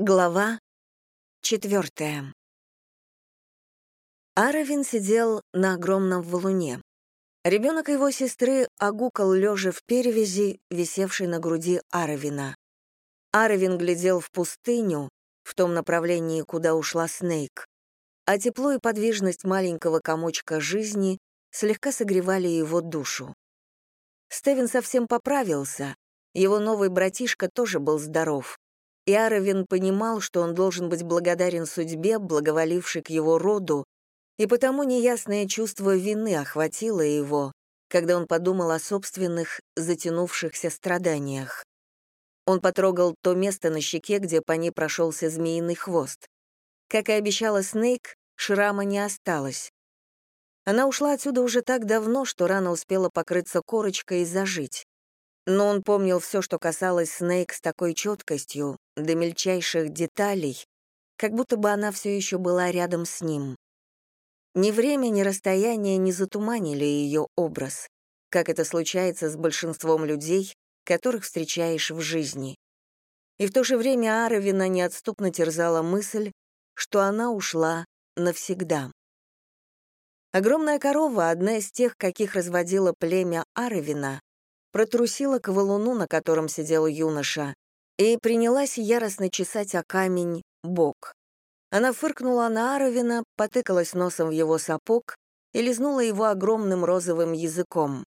Глава четвертая. Аравин сидел на огромном валуне. Ребенок его сестры огукал лежа в перевязи, висевшей на груди Аравина. Аравин глядел в пустыню, в том направлении, куда ушла Снейк, а тепло и подвижность маленького комочка жизни слегка согревали его душу. Стевен совсем поправился, его новый братишка тоже был здоров, и Аравин понимал, что он должен быть благодарен судьбе, благоволившей к его роду, и потому неясное чувство вины охватило его, когда он подумал о собственных затянувшихся страданиях. Он потрогал то место на щеке, где по ней прошелся змеиный хвост. Как и обещала Снейк, шрама не осталось. Она ушла отсюда уже так давно, что рана успела покрыться корочкой и зажить. Но он помнил все, что касалось Снейк с такой четкостью, до мельчайших деталей, как будто бы она все еще была рядом с ним. Ни время, ни расстояние не затуманили ее образ, как это случается с большинством людей, которых встречаешь в жизни. И в то же время Аравина неотступно терзала мысль, что она ушла навсегда. Огромная корова, одна из тех, каких разводило племя Аравина, протрусила к валуну, на котором сидел юноша, и принялась яростно чесать о камень бок. Она фыркнула на Аровина, потыкалась носом в его сапог и лизнула его огромным розовым языком.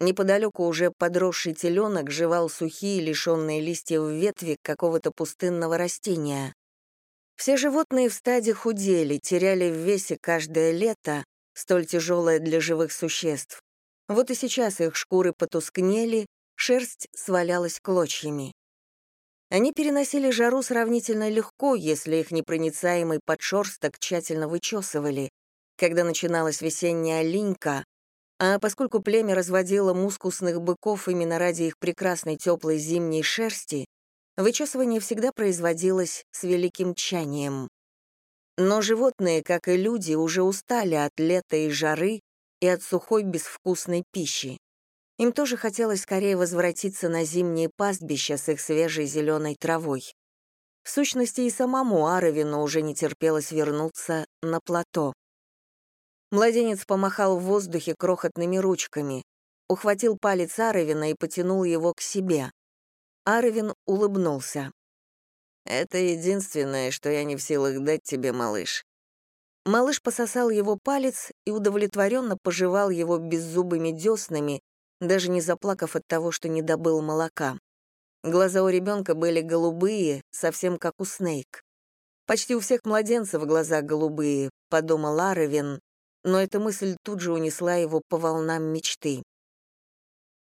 Неподалеку уже подросший теленок жевал сухие, лишенные листьев ветви какого-то пустынного растения. Все животные в стаде худели, теряли в весе каждое лето, столь тяжелое для живых существ. Вот и сейчас их шкуры потускнели, шерсть свалялась клочьями. Они переносили жару сравнительно легко, если их непроницаемый подшерсток тщательно вычесывали, когда начиналась весенняя линька, а поскольку племя разводило мускусных быков именно ради их прекрасной теплой зимней шерсти, вычесывание всегда производилось с великим тщанием. Но животные, как и люди, уже устали от лета и жары и от сухой безвкусной пищи. Им тоже хотелось скорее возвратиться на зимние пастбища с их свежей зеленой травой. В сущности, и самому Аровину уже не терпелось вернуться на плато. Младенец помахал в воздухе крохотными ручками, ухватил палец Аровина и потянул его к себе. Аровин улыбнулся. «Это единственное, что я не в силах дать тебе, малыш. Малыш пососал его палец и удовлетворенно пожевал его беззубыми деснами, даже не заплакав от того, что не добыл молока. Глаза у ребенка были голубые, совсем как у Снейк. Почти у всех младенцев глаза голубые, подумал Аровин, но эта мысль тут же унесла его по волнам мечты.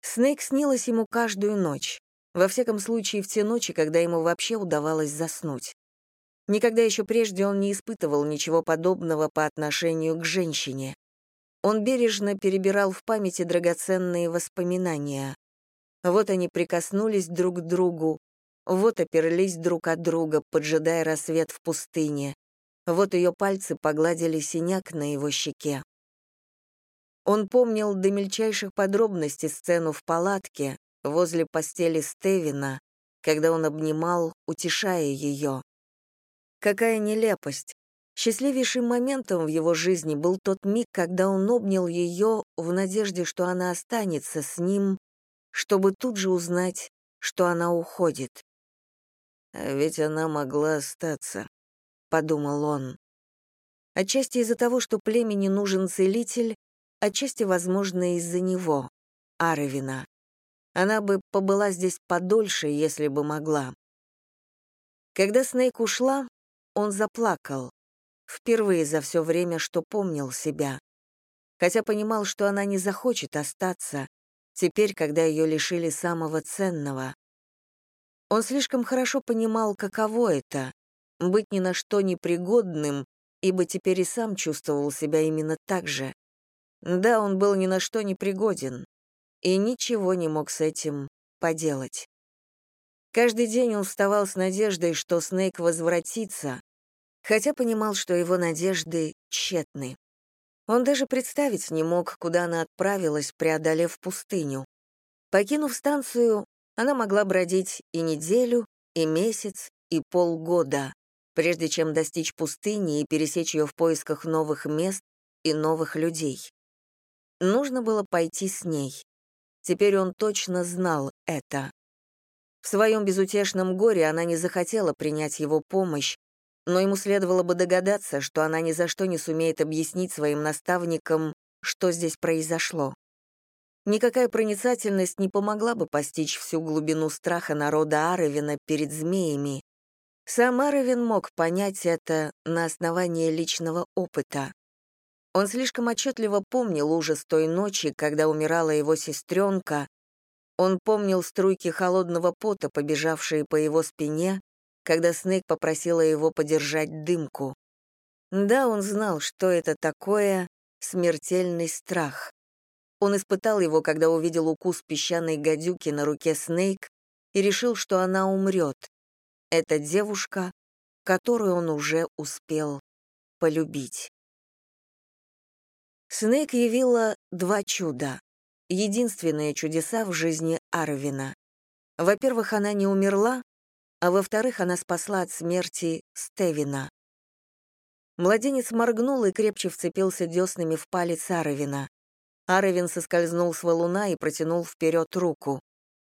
Снейк снилась ему каждую ночь, во всяком случае в те ночи, когда ему вообще удавалось заснуть. Никогда еще прежде он не испытывал ничего подобного по отношению к женщине. Он бережно перебирал в памяти драгоценные воспоминания. Вот они прикоснулись друг к другу, вот оперлись друг от друга, поджидая рассвет в пустыне. Вот ее пальцы погладили синяк на его щеке. Он помнил до мельчайших подробностей сцену в палатке, возле постели Стевина, когда он обнимал, утешая ее. Какая нелепость. Счастливейшим моментом в его жизни был тот миг, когда он обнял ее в надежде, что она останется с ним, чтобы тут же узнать, что она уходит. «А ведь она могла остаться», — подумал он. Отчасти из-за того, что племени нужен целитель, отчасти, возможно, из-за него, Аровина. Она бы побыла здесь подольше, если бы могла. Когда Снейк ушла, он заплакал. Впервые за все время, что помнил себя. Хотя понимал, что она не захочет остаться, теперь, когда ее лишили самого ценного. Он слишком хорошо понимал, каково это — быть ни на что непригодным, ибо теперь и сам чувствовал себя именно так же. Да, он был ни на что непригоден, и ничего не мог с этим поделать. Каждый день он вставал с надеждой, что Снейк возвратится, хотя понимал, что его надежды тщетны. Он даже представить не мог, куда она отправилась, преодолев пустыню. Покинув станцию, она могла бродить и неделю, и месяц, и полгода, прежде чем достичь пустыни и пересечь ее в поисках новых мест и новых людей. Нужно было пойти с ней. Теперь он точно знал это. В своем безутешном горе она не захотела принять его помощь, но ему следовало бы догадаться, что она ни за что не сумеет объяснить своим наставникам, что здесь произошло. Никакая проницательность не помогла бы постичь всю глубину страха народа Аровина перед змеями. Сам Аровин мог понять это на основании личного опыта. Он слишком отчетливо помнил ужас той ночи, когда умирала его сестренка. Он помнил струйки холодного пота, побежавшие по его спине, когда Снейк попросила его подержать дымку. Да, он знал, что это такое смертельный страх. Он испытал его, когда увидел укус песчаной гадюки на руке Снейк и решил, что она умрет. Это девушка, которую он уже успел полюбить. Снейк явила два чуда. Единственные чудеса в жизни Арвина. Во-первых, она не умерла, а во-вторых, она спасла от смерти Стевина. Младенец моргнул и крепче вцепился деснами в палец Аровина. Аровин соскользнул с валуна и протянул вперед руку.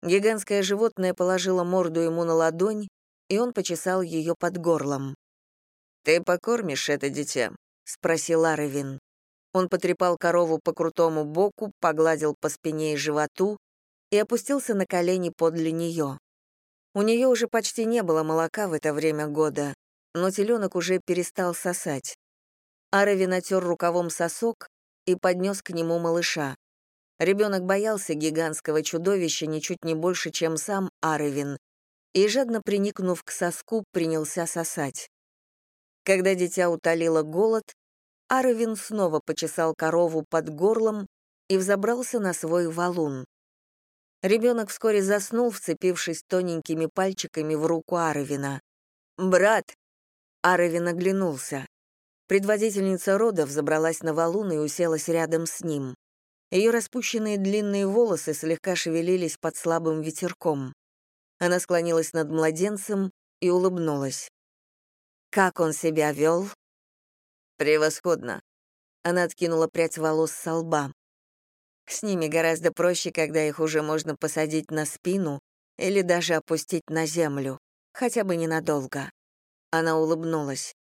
Гигантское животное положило морду ему на ладонь, и он почесал ее под горлом. «Ты покормишь это дитя?» — спросил Аровин. Он потрепал корову по крутому боку, погладил по спине и животу и опустился на колени подле нее. У нее уже почти не было молока в это время года, но теленок уже перестал сосать. Аровин отер рукавом сосок и поднес к нему малыша. Ребенок боялся гигантского чудовища ничуть не больше, чем сам Аревин, и, жадно приникнув к соску, принялся сосать. Когда дитя утолило голод, Аревин снова почесал корову под горлом и взобрался на свой валун. Ребенок вскоре заснул, вцепившись тоненькими пальчиками в руку Аревина. «Брат!» Аревин оглянулся. Предводительница родов забралась на валун и уселась рядом с ним. Ее распущенные длинные волосы слегка шевелились под слабым ветерком. Она склонилась над младенцем и улыбнулась. «Как он себя вел?» «Превосходно». Она откинула прядь волос со лба. «С ними гораздо проще, когда их уже можно посадить на спину или даже опустить на землю, хотя бы ненадолго». Она улыбнулась.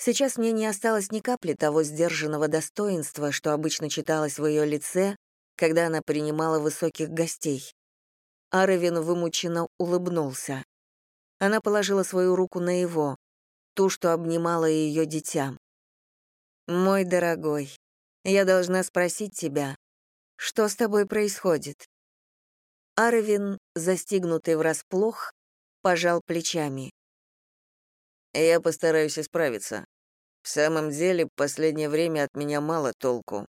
Сейчас мне не осталось ни капли того сдержанного достоинства, что обычно читалось в ее лице, когда она принимала высоких гостей. Аровин вымученно улыбнулся. Она положила свою руку на его, ту, что обнимала ее дитя. «Мой дорогой, я должна спросить тебя, что с тобой происходит?» Аровин, застигнутый врасплох, пожал плечами. Я постараюсь исправиться. В самом деле, последнее время от меня мало толку.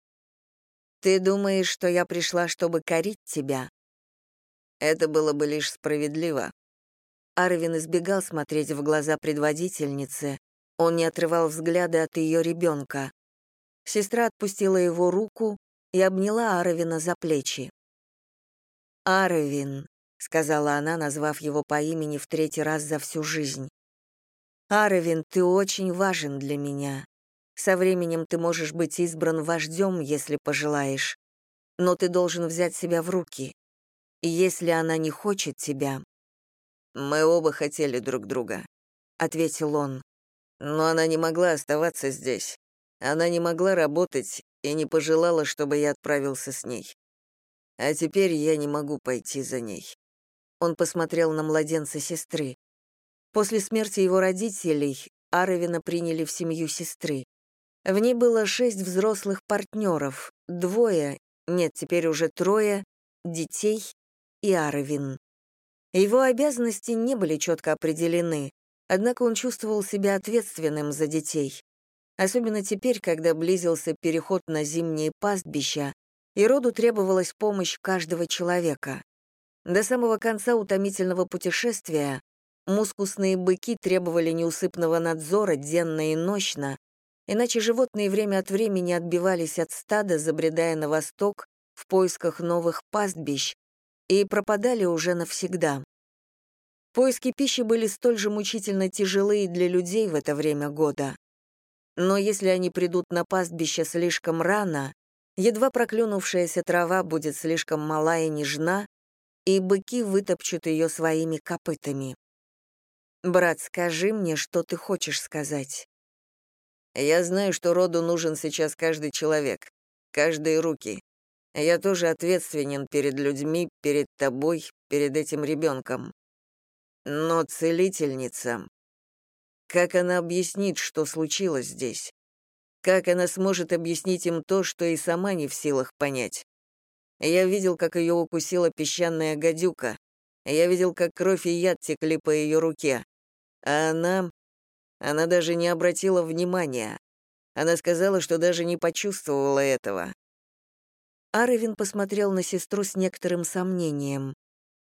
Ты думаешь, что я пришла, чтобы корить тебя? Это было бы лишь справедливо. Арвин избегал смотреть в глаза предводительницы. Он не отрывал взгляда от ее ребенка. Сестра отпустила его руку и обняла Аровина за плечи. «Аровин», — сказала она, назвав его по имени в третий раз за всю жизнь. Аровин, ты очень важен для меня. Со временем ты можешь быть избран вождем, если пожелаешь. Но ты должен взять себя в руки. И если она не хочет тебя... Мы оба хотели друг друга, — ответил он. Но она не могла оставаться здесь. Она не могла работать и не пожелала, чтобы я отправился с ней. А теперь я не могу пойти за ней. Он посмотрел на младенца сестры. После смерти его родителей Аровина приняли в семью сестры. В ней было шесть взрослых партнеров, двое, нет, теперь уже трое, детей и Аровин. Его обязанности не были четко определены, однако он чувствовал себя ответственным за детей. Особенно теперь, когда близился переход на зимние пастбища, и роду требовалась помощь каждого человека. До самого конца утомительного путешествия Мускусные быки требовали неусыпного надзора денно и ночно, иначе животные время от времени отбивались от стада, забредая на восток в поисках новых пастбищ, и пропадали уже навсегда. Поиски пищи были столь же мучительно тяжелые для людей в это время года. Но если они придут на пастбище слишком рано, едва проклюнувшаяся трава будет слишком мала и нежна, и быки вытопчут ее своими копытами. «Брат, скажи мне, что ты хочешь сказать». «Я знаю, что роду нужен сейчас каждый человек, каждые руки. Я тоже ответственен перед людьми, перед тобой, перед этим ребенком. Но целительница... Как она объяснит, что случилось здесь? Как она сможет объяснить им то, что и сама не в силах понять? Я видел, как ее укусила песчаная гадюка. Я видел, как кровь и яд текли по ее руке. А она... Она даже не обратила внимания. Она сказала, что даже не почувствовала этого. Аровин посмотрел на сестру с некоторым сомнением.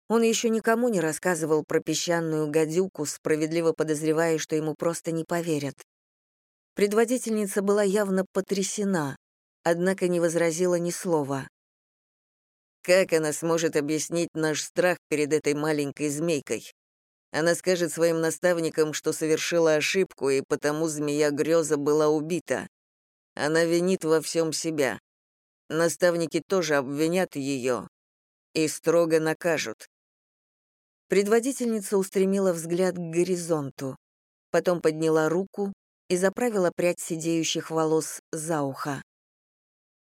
Он еще никому не рассказывал про песчаную гадюку, справедливо подозревая, что ему просто не поверят. Предводительница была явно потрясена, однако не возразила ни слова. Как она сможет объяснить наш страх перед этой маленькой змейкой? Она скажет своим наставникам, что совершила ошибку, и потому змея Грёза была убита. Она винит во всем себя. Наставники тоже обвинят ее и строго накажут. Предводительница устремила взгляд к горизонту, потом подняла руку и заправила прядь сидеющих волос за ухо.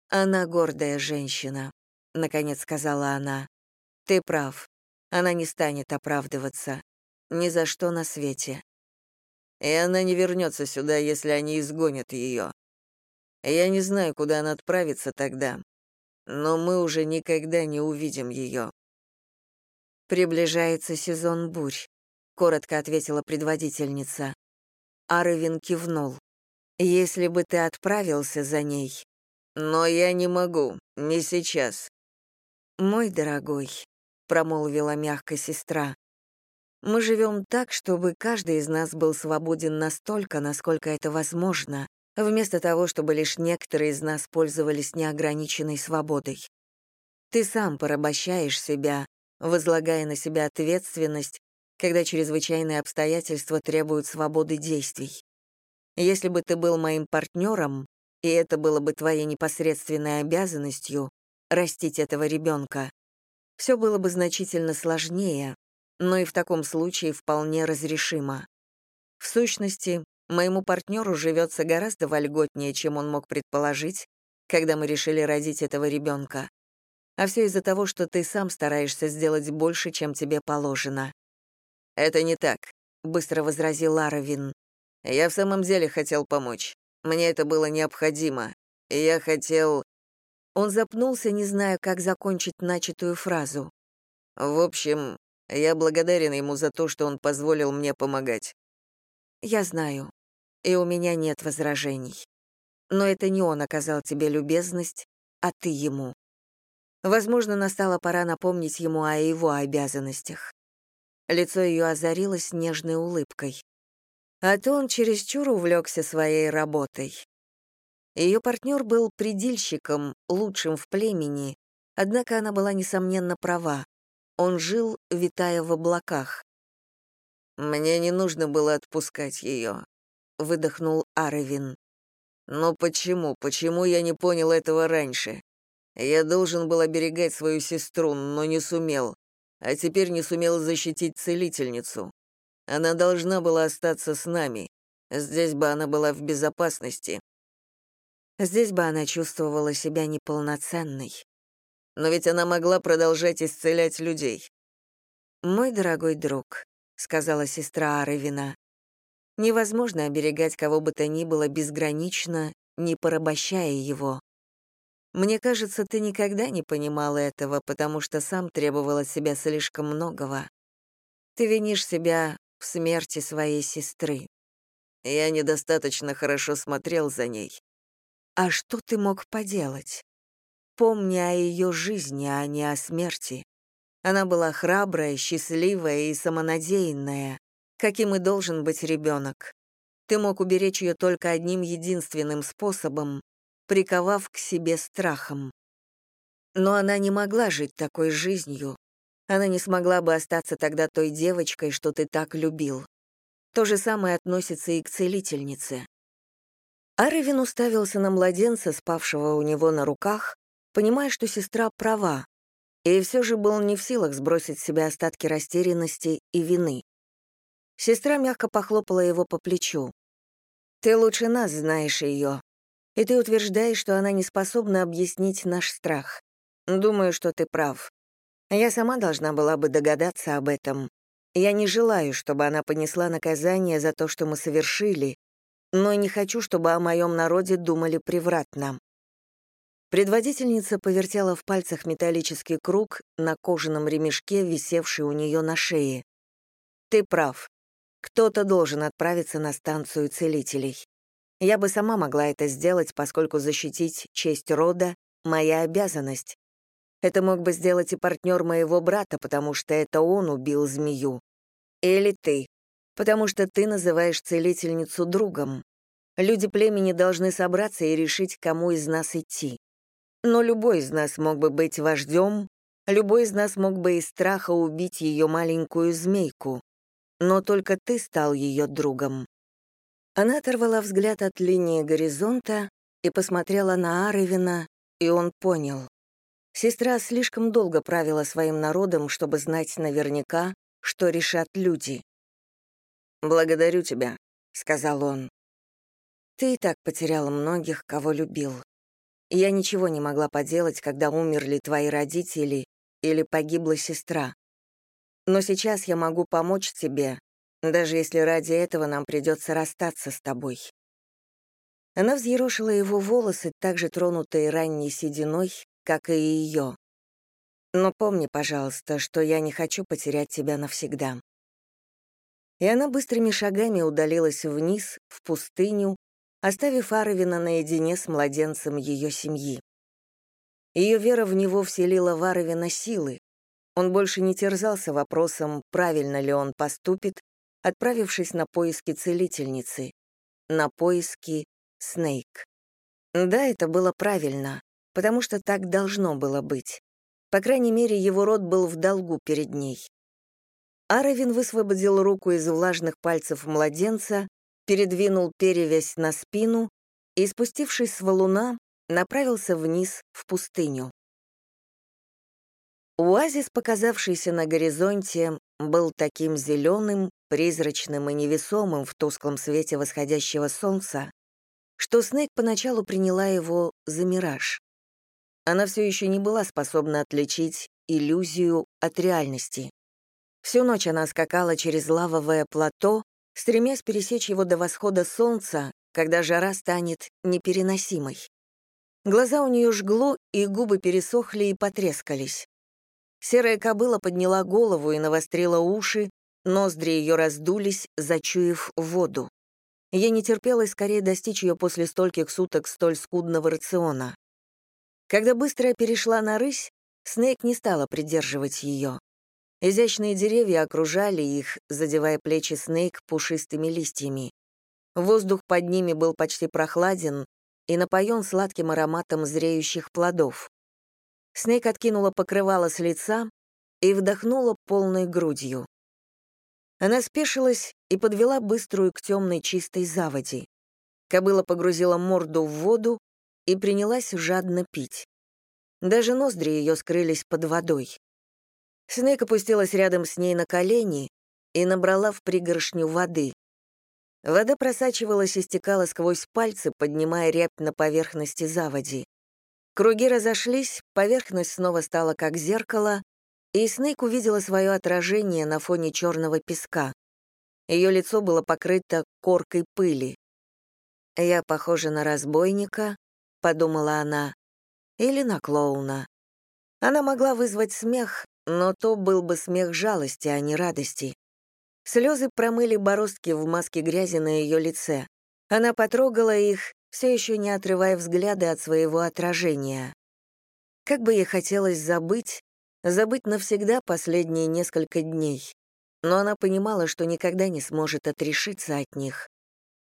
«Она гордая женщина», — наконец сказала она. «Ты прав. Она не станет оправдываться. Ни за что на свете». «И она не вернется сюда, если они изгонят ее. Я не знаю, куда она отправится тогда, но мы уже никогда не увидим ее. «Приближается сезон бурь», — коротко ответила предводительница. Аровин кивнул. «Если бы ты отправился за ней...» «Но я не могу, не сейчас». «Мой дорогой», — промолвила мягко сестра, «мы живем так, чтобы каждый из нас был свободен настолько, насколько это возможно, вместо того, чтобы лишь некоторые из нас пользовались неограниченной свободой. Ты сам порабощаешь себя, возлагая на себя ответственность, когда чрезвычайные обстоятельства требуют свободы действий. Если бы ты был моим партнером, и это было бы твоей непосредственной обязанностью, растить этого ребенка, все было бы значительно сложнее, но и в таком случае вполне разрешимо. В сущности, моему партнеру живется гораздо вольготнее, чем он мог предположить, когда мы решили родить этого ребенка. А все из-за того, что ты сам стараешься сделать больше, чем тебе положено. «Это не так», — быстро возразил Ларовин. «Я в самом деле хотел помочь. Мне это было необходимо. И я хотел...» Он запнулся, не зная, как закончить начатую фразу. «В общем, я благодарен ему за то, что он позволил мне помогать». «Я знаю, и у меня нет возражений. Но это не он оказал тебе любезность, а ты ему. Возможно, настала пора напомнить ему о его обязанностях. Лицо ее озарилось нежной улыбкой. А то он чересчур увлекся своей работой. Ее партнер был предельщиком, лучшим в племени, однако она была, несомненно, права. Он жил, витая в облаках. «Мне не нужно было отпускать ее», — выдохнул Аровин. «Но почему, почему я не понял этого раньше? Я должен был оберегать свою сестру, но не сумел. А теперь не сумел защитить целительницу. Она должна была остаться с нами. Здесь бы она была в безопасности. Здесь бы она чувствовала себя неполноценной. Но ведь она могла продолжать исцелять людей. «Мой дорогой друг», — сказала сестра Аровина, «невозможно оберегать кого бы то ни было безгранично, не порабощая его. Мне кажется, ты никогда не понимал этого, потому что сам требовал от себя слишком многого. Ты винишь себя в смерти своей сестры. Я недостаточно хорошо смотрел за ней. А что ты мог поделать? Помни о ее жизни, а не о смерти. Она была храбрая, счастливая и самонадеянная, каким и должен быть ребенок. Ты мог уберечь ее только одним единственным способом приковав к себе страхом. Но она не могла жить такой жизнью. Она не смогла бы остаться тогда той девочкой, что ты так любил. То же самое относится и к целительнице. Аревин уставился на младенца, спавшего у него на руках, понимая, что сестра права, и все же был не в силах сбросить с себя остатки растерянности и вины. Сестра мягко похлопала его по плечу. «Ты лучше нас знаешь ее, и ты утверждаешь, что она не способна объяснить наш страх. Думаю, что ты прав. Я сама должна была бы догадаться об этом. Я не желаю, чтобы она понесла наказание за то, что мы совершили, но не хочу, чтобы о моем народе думали превратно. Предводительница повертела в пальцах металлический круг на кожаном ремешке, висевший у нее на шее. «Ты прав. Кто-то должен отправиться на станцию целителей. Я бы сама могла это сделать, поскольку защитить честь рода — моя обязанность. Это мог бы сделать и партнер моего брата, потому что это он убил змею. Или ты, потому что ты называешь целительницу другом. Люди племени должны собраться и решить, кому из нас идти. Но любой из нас мог бы быть вождем, любой из нас мог бы из страха убить ее маленькую змейку. Но только ты стал ее другом. Она оторвала взгляд от линии горизонта и посмотрела на Аревина, и он понял. Сестра слишком долго правила своим народом, чтобы знать наверняка, что решат люди. «Благодарю тебя», — сказал он. «Ты и так потеряла многих, кого любил. Я ничего не могла поделать, когда умерли твои родители или погибла сестра. Но сейчас я могу помочь тебе, даже если ради этого нам придется расстаться с тобой». Она взъерошила его волосы, так же тронутые ранней сединой, как и ее. Но помни, пожалуйста, что я не хочу потерять тебя навсегда. И она быстрыми шагами удалилась вниз, в пустыню, оставив Аровина наедине с младенцем ее семьи. Ее вера в него вселила в Аровина силы. Он больше не терзался вопросом, правильно ли он поступит, отправившись на поиски целительницы, на поиски Снейк. Да, это было правильно потому что так должно было быть. По крайней мере, его род был в долгу перед ней. Аравин высвободил руку из влажных пальцев младенца, передвинул перевязь на спину и, спустившись с валуна, направился вниз в пустыню. Оазис, показавшийся на горизонте, был таким зеленым, призрачным и невесомым в тусклом свете восходящего солнца, что Снейк поначалу приняла его за мираж. Она все еще не была способна отличить иллюзию от реальности. Всю ночь она скакала через лавовое плато, стремясь пересечь его до восхода солнца, когда жара станет непереносимой. Глаза у нее жгло, и губы пересохли и потрескались. Серая кобыла подняла голову и навострила уши, ноздри ее раздулись, зачуяв воду. Ей не терпелось скорее достичь ее после стольких суток столь скудного рациона. Когда быстро перешла на рысь, Снейк не стала придерживать ее. Изящные деревья окружали их, задевая плечи Снейк пушистыми листьями. Воздух под ними был почти прохладен и напоен сладким ароматом зреющих плодов. Снейк откинула покрывало с лица и вдохнула полной грудью. Она спешилась и подвела быструю к темной чистой заводи. Кобыла погрузила морду в воду и принялась жадно пить. Даже ноздри ее скрылись под водой. Снейк опустилась рядом с ней на колени и набрала в пригоршню воды. Вода просачивалась и стекала сквозь пальцы, поднимая рябь на поверхности заводи. Круги разошлись, поверхность снова стала как зеркало, и Снейк увидела свое отражение на фоне черного песка. Ее лицо было покрыто коркой пыли. «Я похожа на разбойника», подумала она, или на клоуна. Она могла вызвать смех, но то был бы смех жалости, а не радости. Слезы промыли бороздки в маске грязи на ее лице. Она потрогала их, все еще не отрывая взгляды от своего отражения. Как бы ей хотелось забыть, забыть навсегда последние несколько дней. Но она понимала, что никогда не сможет отрешиться от них.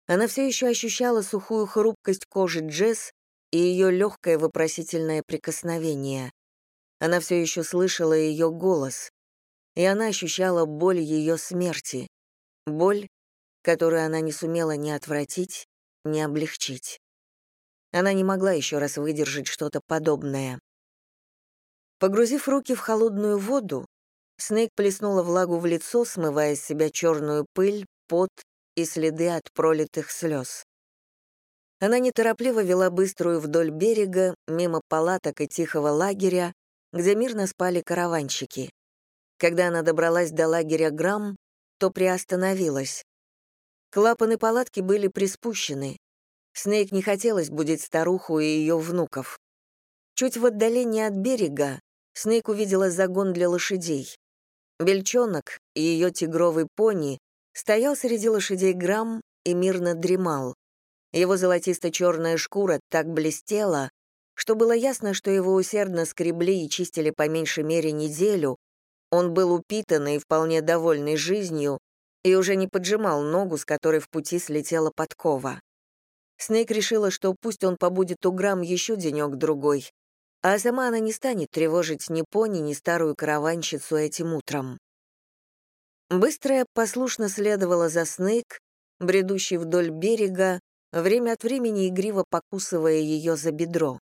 Она все еще ощущала сухую хрупкость кожи Джесс и ее легкое вопросительное прикосновение. Она все еще слышала ее голос, и она ощущала боль ее смерти, боль, которую она не сумела ни отвратить, ни облегчить. Она не могла еще раз выдержать что-то подобное. Погрузив руки в холодную воду, Снейк плеснула влагу в лицо, смывая с себя черную пыль, пот и следы от пролитых слез. Она неторопливо вела быструю вдоль берега, мимо палаток и тихого лагеря, где мирно спали караванщики. Когда она добралась до лагеря Грамм, то приостановилась. Клапаны палатки были приспущены. Снейк не хотелось будить старуху и ее внуков. Чуть в отдалении от берега Снейк увидела загон для лошадей. Бельчонок и ее тигровый пони стоял среди лошадей Грамм и мирно дремал. Его золотисто-черная шкура так блестела, что было ясно, что его усердно скребли и чистили по меньшей мере неделю, он был упитанный и вполне довольный жизнью и уже не поджимал ногу, с которой в пути слетела подкова. Снейк решила, что пусть он побудет у Грамм еще денек-другой, а сама она не станет тревожить ни пони, ни старую караванщицу этим утром. Быстрая послушно следовала за Снейк, бредущий вдоль берега, время от времени игриво покусывая ее за бедро.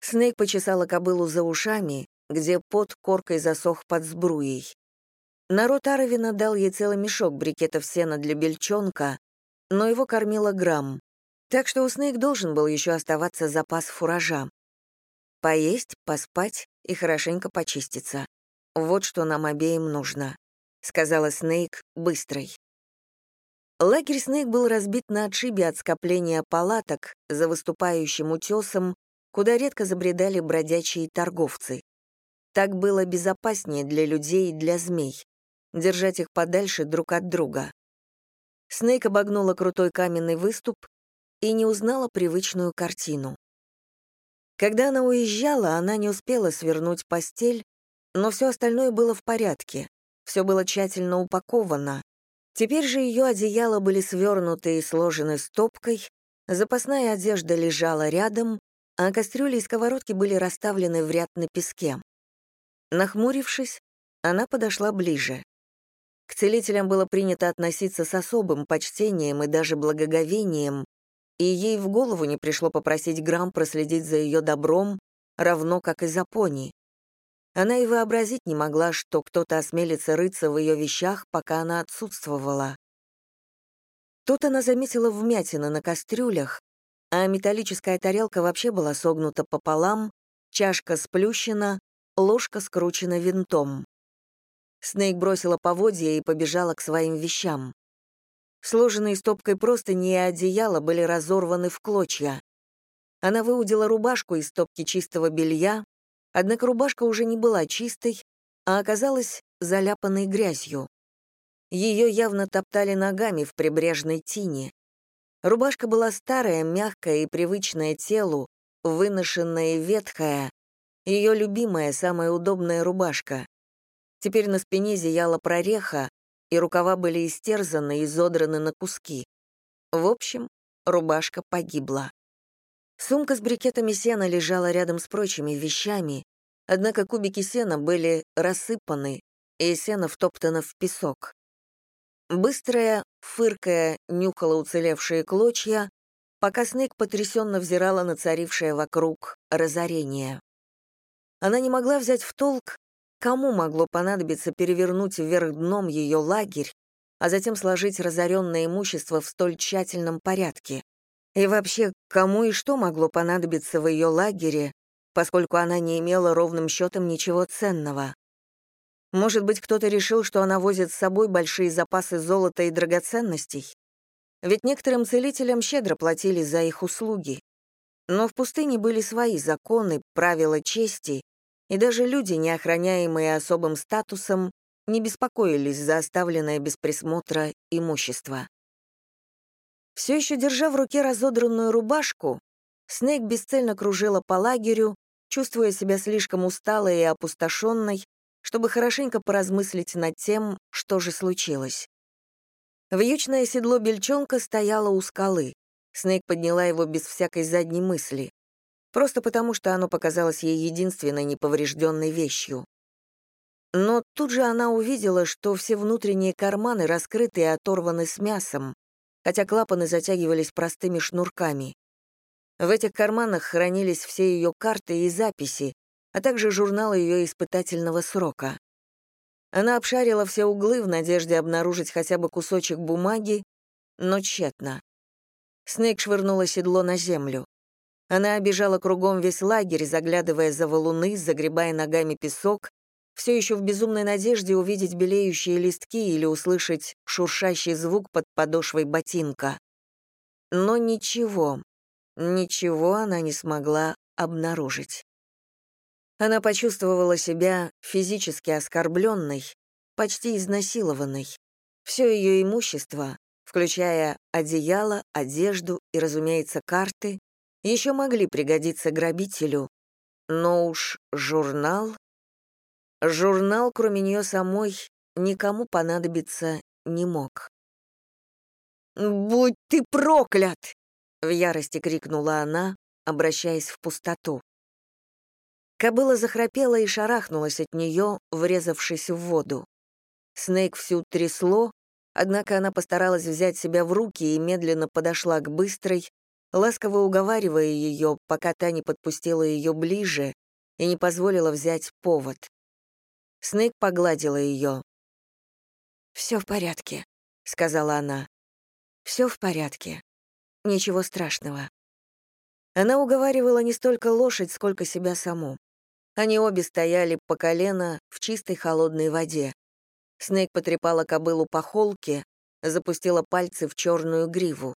Снейк почесала кобылу за ушами, где пот коркой засох под сбруей. Народ Аровина дал ей целый мешок брикетов сена для бельчонка, но его кормила грамм, так что у Снейк должен был еще оставаться запас фуража. Поесть, поспать и хорошенько почиститься. Вот что нам обеим нужно», — сказала Снейк быстрой. Лагерь Снейк был разбит на отшибе от скопления палаток за выступающим утесом, куда редко забредали бродячие торговцы. Так было безопаснее для людей и для змей. Держать их подальше друг от друга. Снейк обогнула крутой каменный выступ и не узнала привычную картину. Когда она уезжала, она не успела свернуть постель, но все остальное было в порядке, все было тщательно упаковано. Теперь же ее одеяла были свернуты и сложены стопкой, запасная одежда лежала рядом, а кастрюли и сковородки были расставлены в ряд на песке. Нахмурившись, она подошла ближе. К целителям было принято относиться с особым почтением и даже благоговением, и ей в голову не пришло попросить Грамм проследить за ее добром, равно как и за пони. Она и вообразить не могла, что кто-то осмелится рыться в ее вещах, пока она отсутствовала. Тут она заметила вмятины на кастрюлях, а металлическая тарелка вообще была согнута пополам, чашка сплющена, ложка скручена винтом. Снейк бросила поводья и побежала к своим вещам. Сложенные стопкой простыни и одеяла были разорваны в клочья. Она выудила рубашку из стопки чистого белья, однако рубашка уже не была чистой, а оказалась заляпанной грязью. Ее явно топтали ногами в прибрежной тине. Рубашка была старая, мягкая и привычная телу, выношенная и ветхая, ее любимая, самая удобная рубашка. Теперь на спине зияла прореха, и рукава были истерзаны и изодраны на куски. В общем, рубашка погибла. Сумка с брикетами сена лежала рядом с прочими вещами, однако кубики сена были рассыпаны, и сено втоптано в песок. Быстрая, фыркая, нюхала уцелевшие клочья, пока Снейк потрясенно взирала на царившее вокруг разорение. Она не могла взять в толк, Кому могло понадобиться перевернуть вверх дном ее лагерь, а затем сложить разоренное имущество в столь тщательном порядке? И вообще, кому и что могло понадобиться в ее лагере, поскольку она не имела ровным счетом ничего ценного? Может быть, кто-то решил, что она возит с собой большие запасы золота и драгоценностей? Ведь некоторым целителям щедро платили за их услуги. Но в пустыне были свои законы, правила чести, и даже люди, не охраняемые особым статусом, не беспокоились за оставленное без присмотра имущество. Все еще держа в руке разодранную рубашку, Снейк бесцельно кружила по лагерю, чувствуя себя слишком усталой и опустошенной, чтобы хорошенько поразмыслить над тем, что же случилось. Вьючное седло бельчонка стояло у скалы. Снейк подняла его без всякой задней мысли просто потому, что оно показалось ей единственной неповрежденной вещью. Но тут же она увидела, что все внутренние карманы раскрыты и оторваны с мясом, хотя клапаны затягивались простыми шнурками. В этих карманах хранились все ее карты и записи, а также журнал ее испытательного срока. Она обшарила все углы в надежде обнаружить хотя бы кусочек бумаги, но тщетно. Снейк швырнула седло на землю. Она обежала кругом весь лагерь, заглядывая за валуны, загребая ногами песок, все еще в безумной надежде увидеть белеющие листки или услышать шуршащий звук под подошвой ботинка. Но ничего, ничего она не смогла обнаружить. Она почувствовала себя физически оскорбленной, почти изнасилованной. Все ее имущество, включая одеяло, одежду и, разумеется, карты, еще могли пригодиться грабителю, но уж журнал... Журнал, кроме нее самой, никому понадобиться не мог. «Будь ты проклят!» — в ярости крикнула она, обращаясь в пустоту. Кобыла захрапела и шарахнулась от нее, врезавшись в воду. Снейк всю трясло, однако она постаралась взять себя в руки и медленно подошла к быстрой, ласково уговаривая ее, пока та не подпустила ее ближе и не позволила взять повод. Снейк погладила ее. «Все в порядке», — сказала она. «Все в порядке. Ничего страшного». Она уговаривала не столько лошадь, сколько себя саму. Они обе стояли по колено в чистой холодной воде. Снейк потрепала кобылу по холке, запустила пальцы в черную гриву.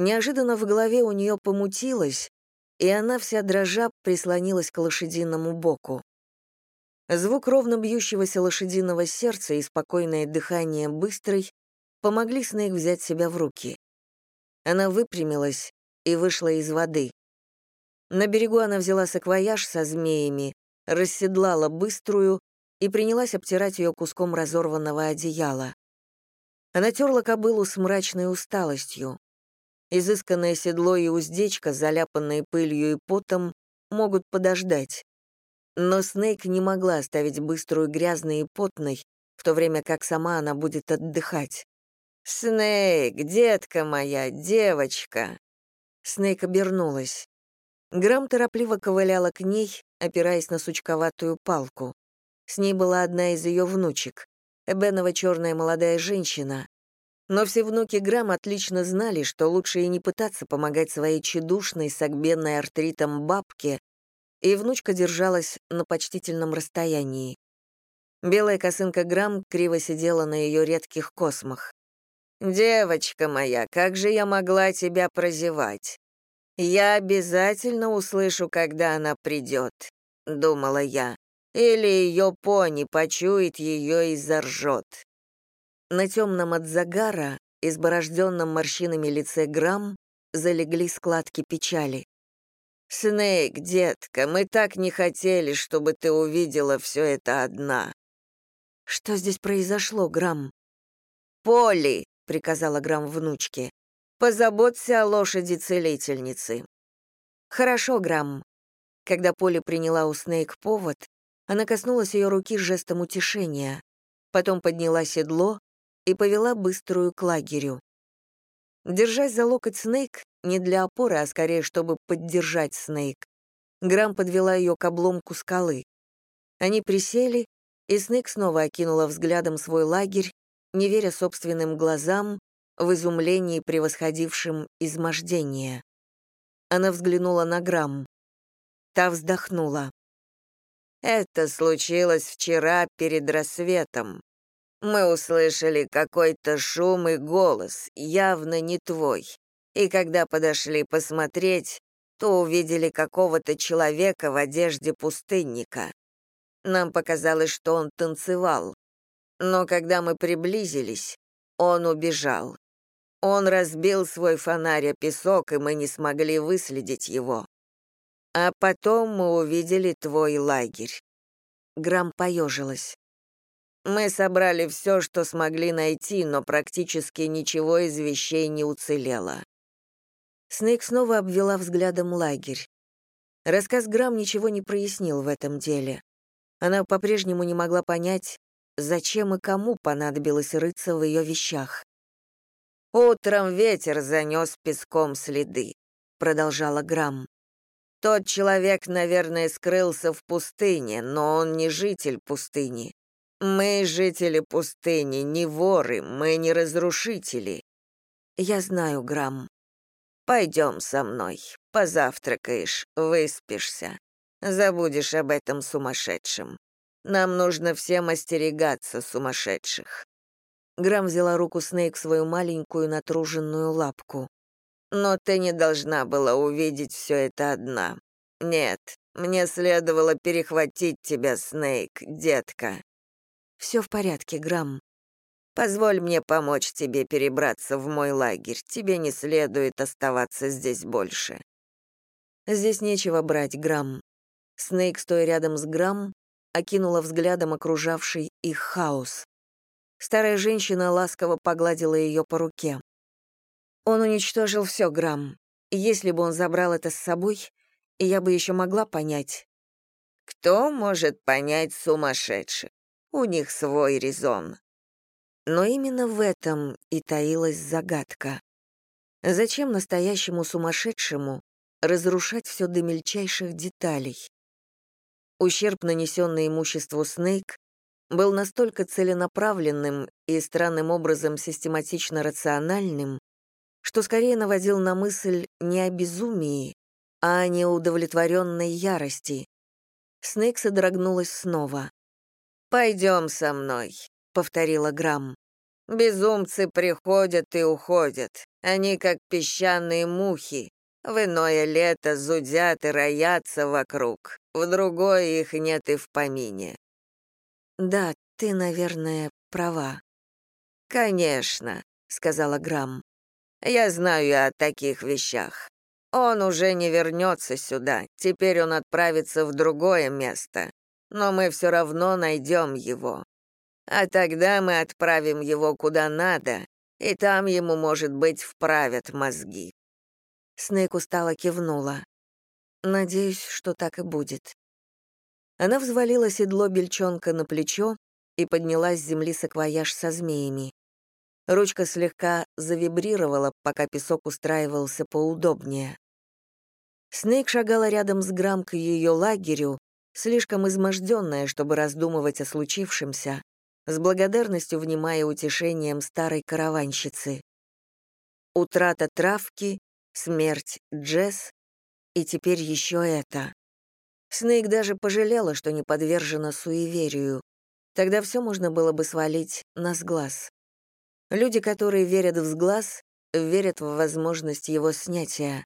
Неожиданно в голове у нее помутилось, и она вся дрожа прислонилась к лошадиному боку. Звук ровно бьющегося лошадиного сердца и спокойное дыхание быстрой помогли Снейк взять себя в руки. Она выпрямилась и вышла из воды. На берегу она взяла саквояж со змеями, расседлала быструю и принялась обтирать ее куском разорванного одеяла. Она терла кобылу с мрачной усталостью. Изысканное седло и уздечка, заляпанные пылью и потом, могут подождать. Но Снейк не могла оставить быструю грязной и потной, в то время как сама она будет отдыхать. «Снейк, детка моя, девочка!» Снейк обернулась. Грамм торопливо ковыляла к ней, опираясь на сучковатую палку. С ней была одна из ее внучек, Эбенова черная молодая женщина. Но все внуки Грамм отлично знали, что лучше и не пытаться помогать своей тщедушной, согбенной артритом бабке, и внучка держалась на почтительном расстоянии. Белая косынка Грамм криво сидела на ее редких космах. «Девочка моя, как же я могла тебя прозевать? Я обязательно услышу, когда она придет», — думала я. «Или ее пони почует ее и заржет». На темном от загара, изборожденном морщинами лице Грамм, залегли складки печали. «Снейк, детка, мы так не хотели, чтобы ты увидела все это одна». «Что здесь произошло, Грамм?» «Поли», — приказала Грамм внучке, — «позаботься о лошади-целительницы». «Хорошо, Грамм». Когда Поли приняла у Снейк повод, она коснулась ее руки жестом утешения, потом подняла седло и повела быструю к лагерю. Держась за локоть Снейк, не для опоры, а скорее, чтобы поддержать Снейк, Грамм подвела ее к обломку скалы. Они присели, и Снейк снова окинула взглядом свой лагерь, не веря собственным глазам, в изумлении, превосходившем измождение. Она взглянула на Грамм. Та вздохнула. «Это случилось вчера перед рассветом. Мы услышали какой-то шум и голос, явно не твой. И когда подошли посмотреть, то увидели какого-то человека в одежде пустынника. Нам показалось, что он танцевал. Но когда мы приблизились, он убежал. Он разбил свой фонарь о песок, и мы не смогли выследить его. А потом мы увидели твой лагерь. Грамм поежилась. Мы собрали все, что смогли найти, но практически ничего из вещей не уцелело. Снейк снова обвела взглядом лагерь. Рассказ Грамм ничего не прояснил в этом деле. Она по-прежнему не могла понять, зачем и кому понадобилось рыться в ее вещах. «Утром ветер занес песком следы», — продолжала Грамм. «Тот человек, наверное, скрылся в пустыне, но он не житель пустыни. Мы жители пустыни, не воры, мы не разрушители». «Я знаю, Грамм». «Пойдем со мной, позавтракаешь, выспишься, забудешь об этом сумасшедшем. Нам нужно всем остерегаться сумасшедших». Грамм взяла руку Снейк свою маленькую натруженную лапку. «Но ты не должна была увидеть все это одна. Нет, мне следовало перехватить тебя, Снейк, детка». «Все в порядке, Грамм». «Позволь мне помочь тебе перебраться в мой лагерь. Тебе не следует оставаться здесь больше». «Здесь нечего брать, Грамм». Снейк, стоя рядом с Грамм, окинула взглядом окружавший их хаос. Старая женщина ласково погладила ее по руке. Он уничтожил все, Грамм. Если бы он забрал это с собой, я бы еще могла понять. Кто может понять сумасшедших? У них свой резон. Но именно в этом и таилась загадка. Зачем настоящему сумасшедшему разрушать все до мельчайших деталей? Ущерб, нанесенный имуществу Снейк, был настолько целенаправленным и странным образом систематично рациональным, что скорее наводил на мысль не о безумии, а о неудовлетворенной ярости. Снейк содрогнулась снова. «Пойдем со мной», — повторила Грамм. «Безумцы приходят и уходят. Они как песчаные мухи. В иное лето зудят и роятся вокруг. В другое их нет и в помине. «Да, ты, наверное, права». «Конечно», — сказала Грамм. «Я знаю о таких вещах. Он уже не вернется сюда, теперь он отправится в другое место. Но мы все равно найдем его. А тогда мы отправим его куда надо, и там ему, может быть, вправят мозги». Снейк устало кивнула. «Надеюсь, что так и будет». Она взвалила седло бельчонка на плечо и подняла с земли саквояж со змеями. Ручка слегка завибрировала, пока песок устраивался поудобнее. Снейк шагала рядом с Грам к ее лагерю, слишком изможденная, чтобы раздумывать о случившемся, с благодарностью внимая утешением старой караванщицы. Утрата травки, смерть Джесс и теперь еще это. Снейк даже пожалела, что не подвержена суеверию. Тогда все можно было бы свалить на сглаз. Люди, которые верят в сглаз, верят в возможность его снятия.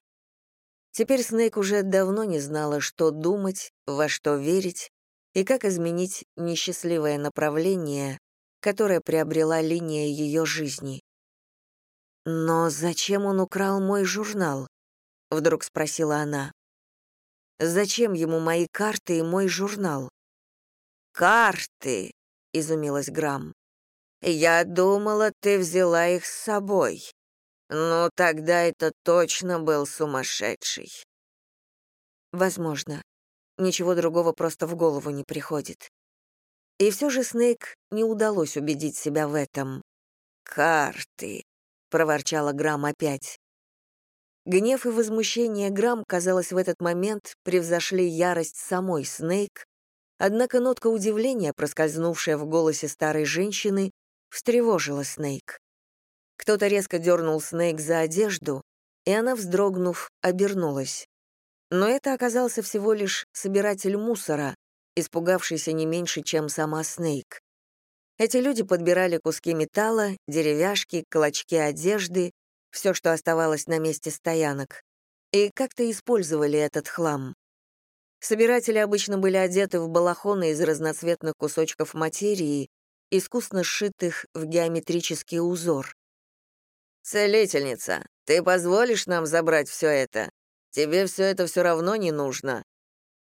Теперь Снейк уже давно не знала, что думать, во что верить и как изменить несчастливое направление, которое приобрела линия ее жизни. «Но зачем он украл мой журнал?» — вдруг спросила она. Зачем ему мои карты и мой журнал? «Карты!» — изумилась Грамм. «Я думала, ты взяла их с собой. Ну, тогда это точно был сумасшедший». Возможно. Ничего другого просто в голову не приходит. И все же Снейк не удалось убедить себя в этом. «Карты!» — проворчала Грамм опять. Гнев и возмущение Грамм, казалось, в этот момент превзошли ярость самой Снейк, однако нотка удивления, проскользнувшая в голосе старой женщины, встревожила Снейк. Кто-то резко дернул Снейк за одежду, и она, вздрогнув, обернулась. Но это оказался всего лишь собиратель мусора, испугавшийся не меньше, чем сама Снейк. Эти люди подбирали куски металла, деревяшки, клочки одежды все, что оставалось на месте стоянок, и как-то использовали этот хлам. Собиратели обычно были одеты в балахоны из разноцветных кусочков материи, искусно сшитых в геометрический узор. «Целительница, ты позволишь нам забрать все это? Тебе все это все равно не нужно».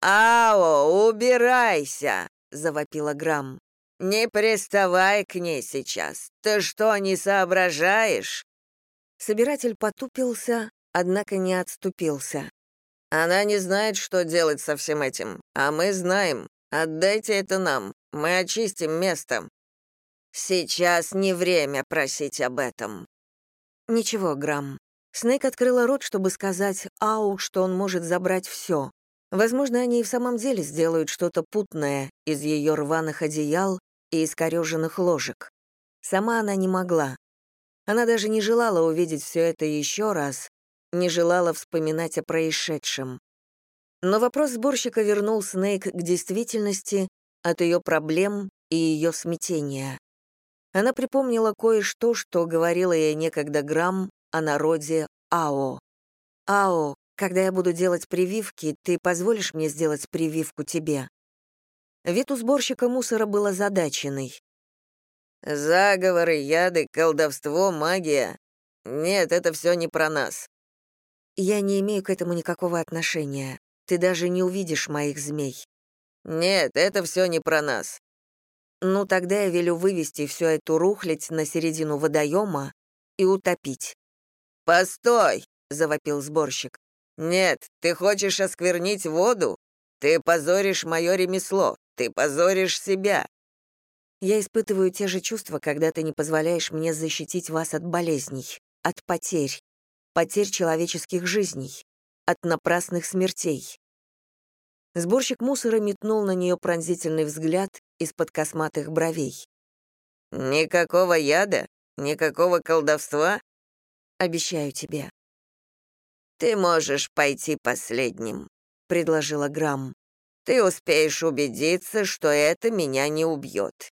«Ао, убирайся!» — завопила Грамм. «Не приставай к ней сейчас. Ты что, не соображаешь? Собиратель потупился, однако не отступился. «Она не знает, что делать со всем этим, а мы знаем. Отдайте это нам, мы очистим место». «Сейчас не время просить об этом». «Ничего, Грамм». Снейк открыла рот, чтобы сказать Ау, что он может забрать все. Возможно, они и в самом деле сделают что-то путное из ее рваных одеял и искореженных ложек. Сама она не могла. Она даже не желала увидеть все это еще раз, не желала вспоминать о происшедшем. Но вопрос сборщика вернул Снейк к действительности от ее проблем и ее смятения. Она припомнила кое-что, что говорила ей некогда Грамм о народе Ао. «Ао, когда я буду делать прививки, ты позволишь мне сделать прививку тебе?» Вид у сборщика мусора был озадаченный. «Заговоры, яды, колдовство, магия. Нет, это все не про нас». «Я не имею к этому никакого отношения. Ты даже не увидишь моих змей». «Нет, это все не про нас». «Ну, тогда я велю вывести всю эту рухлядь на середину водоема и утопить». «Постой!» — завопил сборщик. «Нет, ты хочешь осквернить воду? Ты позоришь мое ремесло, ты позоришь себя. Я испытываю те же чувства, когда ты не позволяешь мне защитить вас от болезней, от потерь, потерь человеческих жизней, от напрасных смертей. Сборщик мусора метнул на нее пронзительный взгляд из-под косматых бровей. «Никакого яда? Никакого колдовства?» «Обещаю тебе». «Ты можешь пойти последним», — предложила Грамм. «Ты успеешь убедиться, что это меня не убьет.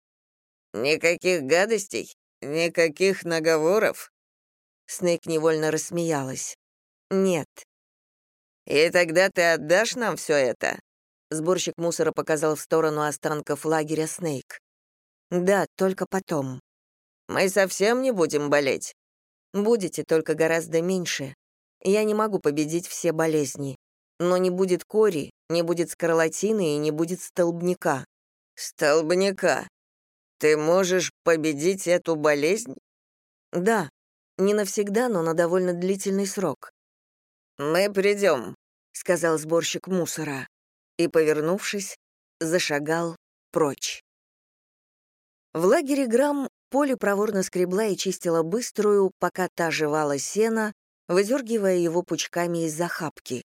«Никаких гадостей? Никаких наговоров?» Снейк невольно рассмеялась. «Нет». «И тогда ты отдашь нам все это?» Сборщик мусора показал в сторону останков лагеря Снейк. «Да, только потом». «Мы совсем не будем болеть?» «Будете, только гораздо меньше. Я не могу победить все болезни. Но не будет кори, не будет скарлатины и не будет столбняка». «Столбняка», ты можешь победить эту болезнь? Да, не навсегда, но на довольно длительный срок. Мы придем, сказал сборщик мусора и, повернувшись, зашагал прочь. В лагере Грамм Поле проворно скребла и чистила быструю, пока та жевала сено, выдергивая его пучками из захапки.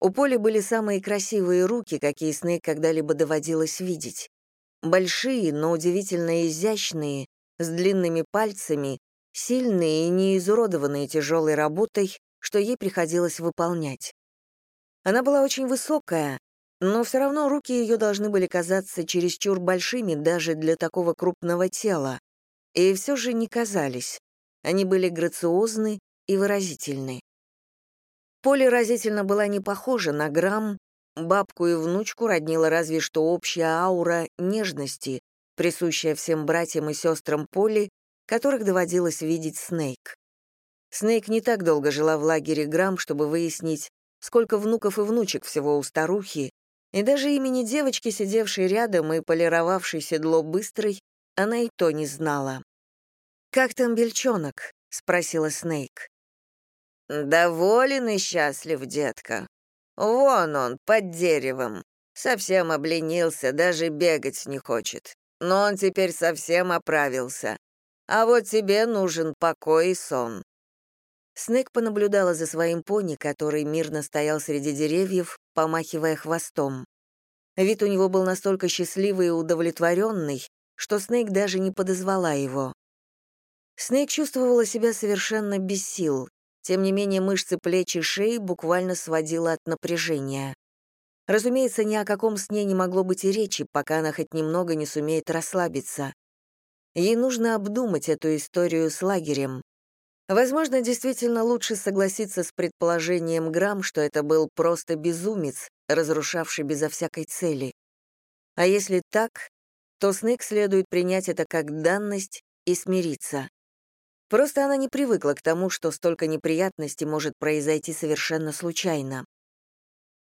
У Поли были самые красивые руки, какие сны когда-либо доводилось видеть. Большие, но удивительно изящные, с длинными пальцами, сильные и не изуродованные тяжелой работой, что ей приходилось выполнять. Она была очень высокая, но все равно руки ее должны были казаться чересчур большими даже для такого крупного тела. И все же не казались. Они были грациозны и выразительны. Поле разительно была не похожа на Грамм, Бабку и внучку роднила разве что общая аура нежности, присущая всем братьям и сестрам Поли, которых доводилось видеть Снейк. Снейк не так долго жила в лагере Грамм, чтобы выяснить, сколько внуков и внучек всего у старухи, и даже имени девочки, сидевшей рядом и полировавшей седло быстрой, она и то не знала. «Как там бельчонок?» — спросила Снейк. «Доволен и счастлив, детка», Вон он, под деревом. Совсем обленился, даже бегать не хочет. Но он теперь совсем оправился. А вот тебе нужен покой и сон». Снег понаблюдала за своим пони, который мирно стоял среди деревьев, помахивая хвостом. Вид у него был настолько счастливый и удовлетворенный, что Снейк даже не подозвала его. Снейк чувствовала себя совершенно без сил, тем не менее, мышцы плеч и шеи буквально сводило от напряжения. Разумеется, ни о каком сне не могло быть и речи, пока она хоть немного не сумеет расслабиться. Ей нужно обдумать эту историю с лагерем. Возможно, действительно лучше согласиться с предположением Грамм, что это был просто безумец, разрушавший безо всякой цели. А если так, то Снег следует принять это как данность и смириться. Просто она не привыкла к тому, что столько неприятностей может произойти совершенно случайно.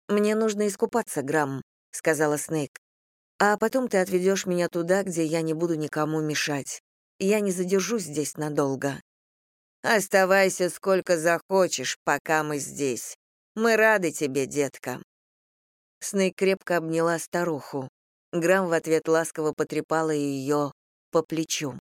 «Мне нужно искупаться, Грамм», — сказала Снейк. «А потом ты отведешь меня туда, где я не буду никому мешать. Я не задержусь здесь надолго». «Оставайся сколько захочешь, пока мы здесь. Мы рады тебе, детка». Снейк крепко обняла старуху. Грамм в ответ ласково потрепала ее по плечу.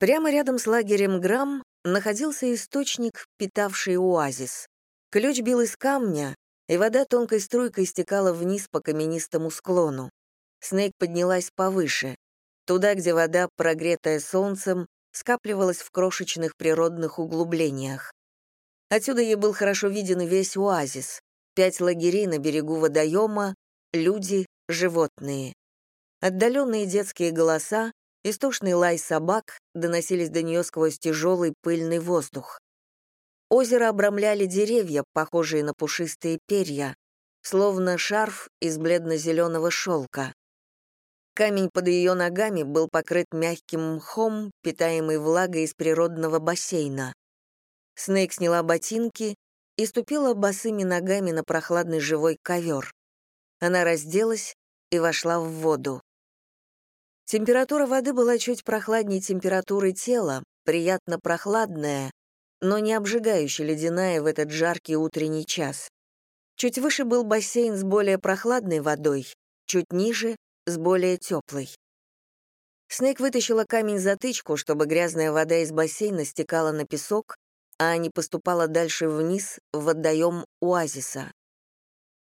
Прямо рядом с лагерем Грамм находился источник, питавший оазис. Ключ бил из камня, и вода тонкой струйкой стекала вниз по каменистому склону. Снейк поднялась повыше, туда, где вода, прогретая солнцем, скапливалась в крошечных природных углублениях. Отсюда ей был хорошо виден весь оазис. Пять лагерей на берегу водоема, люди, животные. Отдаленные детские голоса, истошный лай собак доносились до нее сквозь тяжелый пыльный воздух. Озеро обрамляли деревья, похожие на пушистые перья, словно шарф из бледно-зеленого шелка. Камень под ее ногами был покрыт мягким мхом, питаемый влагой из природного бассейна. Снейк сняла ботинки и ступила босыми ногами на прохладный живой ковер. Она разделась и вошла в воду. Температура воды была чуть прохладнее температуры тела, приятно прохладная, но не обжигающе ледяная в этот жаркий утренний час. Чуть выше был бассейн с более прохладной водой, чуть ниже — с более теплой. Снейк вытащила камень-затычку, чтобы грязная вода из бассейна стекала на песок, а не поступала дальше вниз в водоем оазиса.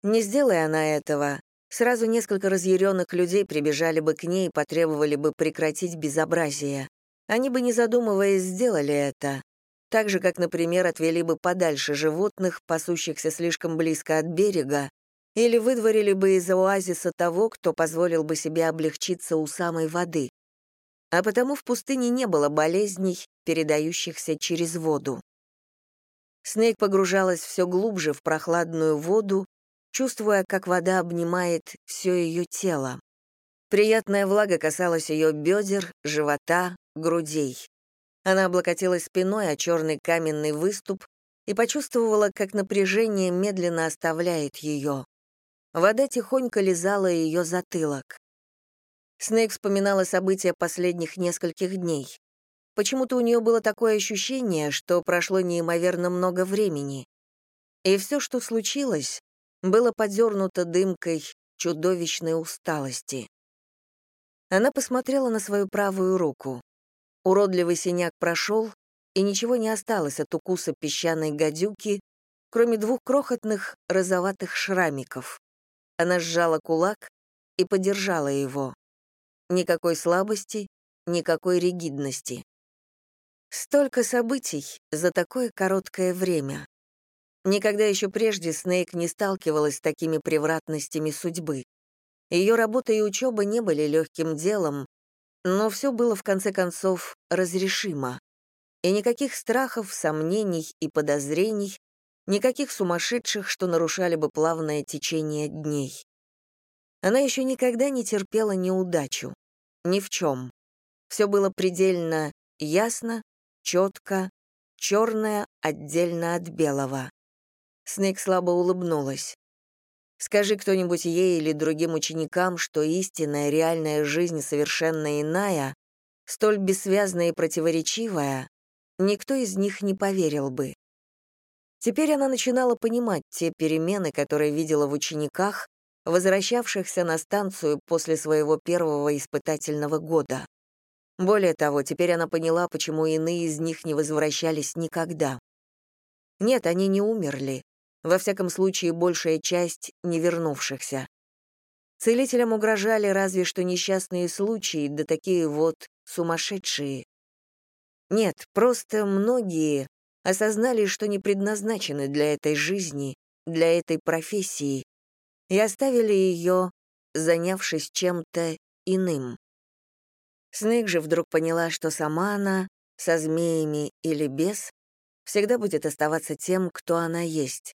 Не сделая она этого, сразу несколько разъяренных людей прибежали бы к ней и потребовали бы прекратить безобразие. Они бы, не задумываясь, сделали это, так же, как, например, отвели бы подальше животных, пасущихся слишком близко от берега, или выдворили бы из оазиса того, кто позволил бы себе облегчиться у самой воды. А потому в пустыне не было болезней, передающихся через воду. Снейк погружалась все глубже в прохладную воду, чувствуя, как вода обнимает все ее тело. Приятная влага касалась ее бедер, живота, грудей. Она облокотилась спиной о черный каменный выступ и почувствовала, как напряжение медленно оставляет ее. Вода тихонько лизала ее затылок. Снейк вспоминала события последних нескольких дней. Почему-то у нее было такое ощущение, что прошло неимоверно много времени. И все, что случилось, было подернуто дымкой чудовищной усталости. Она посмотрела на свою правую руку. Уродливый синяк прошел, и ничего не осталось от укуса песчаной гадюки, кроме двух крохотных розоватых шрамиков. Она сжала кулак и подержала его. Никакой слабости, никакой ригидности. Столько событий за такое короткое время. Никогда еще прежде Снейк не сталкивалась с такими превратностями судьбы. Ее работа и учеба не были легким делом, но все было в конце концов разрешимо. И никаких страхов, сомнений и подозрений, никаких сумасшедших, что нарушали бы плавное течение дней. Она еще никогда не терпела неудачу. Ни в чем. Все было предельно ясно, четко, черное отдельно от белого. Снег слабо улыбнулась. Скажи кто-нибудь ей или другим ученикам, что истинная, реальная жизнь совершенно иная, столь бессвязная и противоречивая, никто из них не поверил бы. Теперь она начинала понимать те перемены, которые видела в учениках, возвращавшихся на станцию после своего первого испытательного года. Более того, теперь она поняла, почему иные из них не возвращались никогда. Нет, они не умерли, во всяком случае, большая часть не вернувшихся. Целителям угрожали разве что несчастные случаи, да такие вот сумасшедшие. Нет, просто многие осознали, что не предназначены для этой жизни, для этой профессии, и оставили ее, занявшись чем-то иным. Снег же вдруг поняла, что сама она, со змеями или без, всегда будет оставаться тем, кто она есть,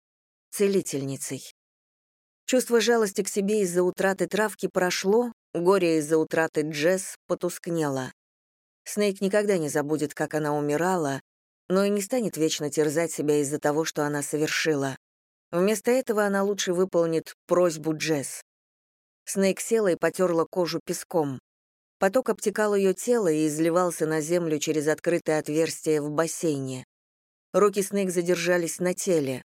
целительницей. Чувство жалости к себе из-за утраты травки прошло, горе из-за утраты Джесс потускнело. Снейк никогда не забудет, как она умирала, но и не станет вечно терзать себя из-за того, что она совершила. Вместо этого она лучше выполнит просьбу Джесс. Снейк села и потерла кожу песком. Поток обтекал ее тело и изливался на землю через открытое отверстие в бассейне. Руки Снейк задержались на теле.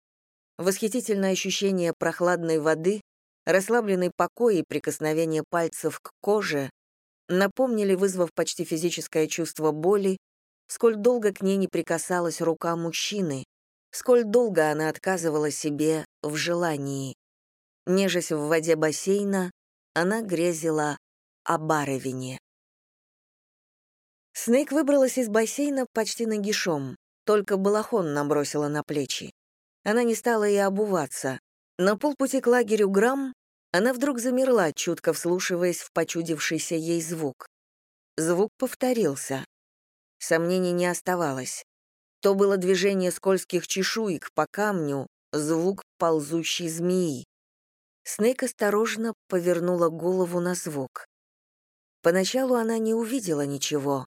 Восхитительное ощущение прохладной воды расслабленный покой и прикосновение пальцев к коже напомнили, вызвав почти физическое чувство боли, сколь долго к ней не прикасалась рука мужчины, сколь долго она отказывала себе в желании. Нежась в воде бассейна, она грезила о Баровине. Снейк выбралась из бассейна почти нагишом, только балахон набросила на плечи. Она не стала и обуваться. На полпути к лагерю Грамм она вдруг замерла, чутко вслушиваясь в почудившийся ей звук. Звук повторился. Сомнений не оставалось. То было движение скользких чешуек по камню, звук ползущей змеи. Снейк осторожно повернула голову на звук. Поначалу она не увидела ничего.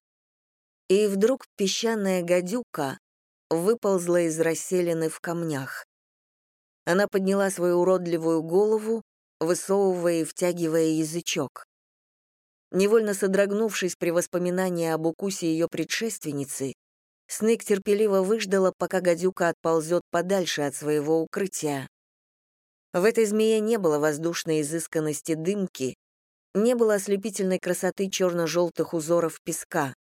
И вдруг песчаная гадюка выползла из расселены в камнях. Она подняла свою уродливую голову, высовывая и втягивая язычок. Невольно содрогнувшись при воспоминании об укусе ее предшественницы, Снейк терпеливо выждала, пока гадюка отползет подальше от своего укрытия. В этой змее не было воздушной изысканности дымки, не было ослепительной красоты черно-желтых узоров песка.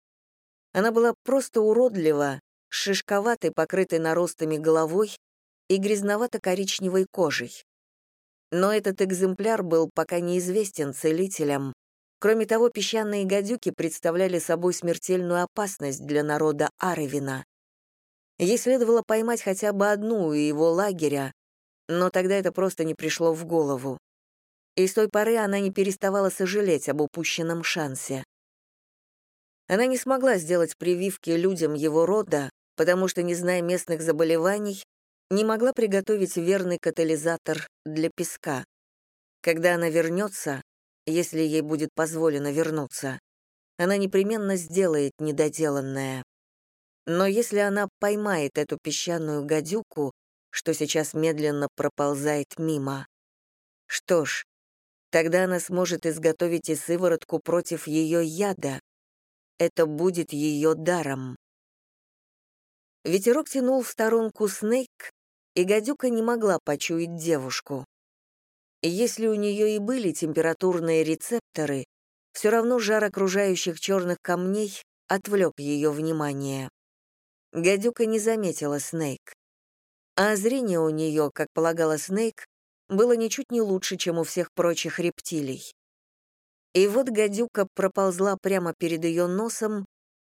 Она была просто уродлива, шишковатой, покрытой наростами головой и грязновато-коричневой кожей. Но этот экземпляр был пока неизвестен целителям, Кроме того, песчаные гадюки представляли собой смертельную опасность для народа Аревина. Ей следовало поймать хотя бы одну у его лагеря, но тогда это просто не пришло в голову. И с той поры она не переставала сожалеть об упущенном шансе. Она не смогла сделать прививки людям его рода, потому что, не зная местных заболеваний, не могла приготовить верный катализатор для песка. Когда она вернется, если ей будет позволено вернуться. Она непременно сделает недоделанное. Но если она поймает эту песчаную гадюку, что сейчас медленно проползает мимо, что ж, тогда она сможет изготовить и сыворотку против ее яда. Это будет ее даром. Ветерок тянул в сторонку Снейк, и гадюка не могла почуять девушку. Если у нее и были температурные рецепторы, все равно жар окружающих черных камней отвлек ее внимание. Гадюка не заметила Снейк. А зрение у нее, как полагала Снейк, было ничуть не лучше, чем у всех прочих рептилий. И вот гадюка проползла прямо перед ее носом,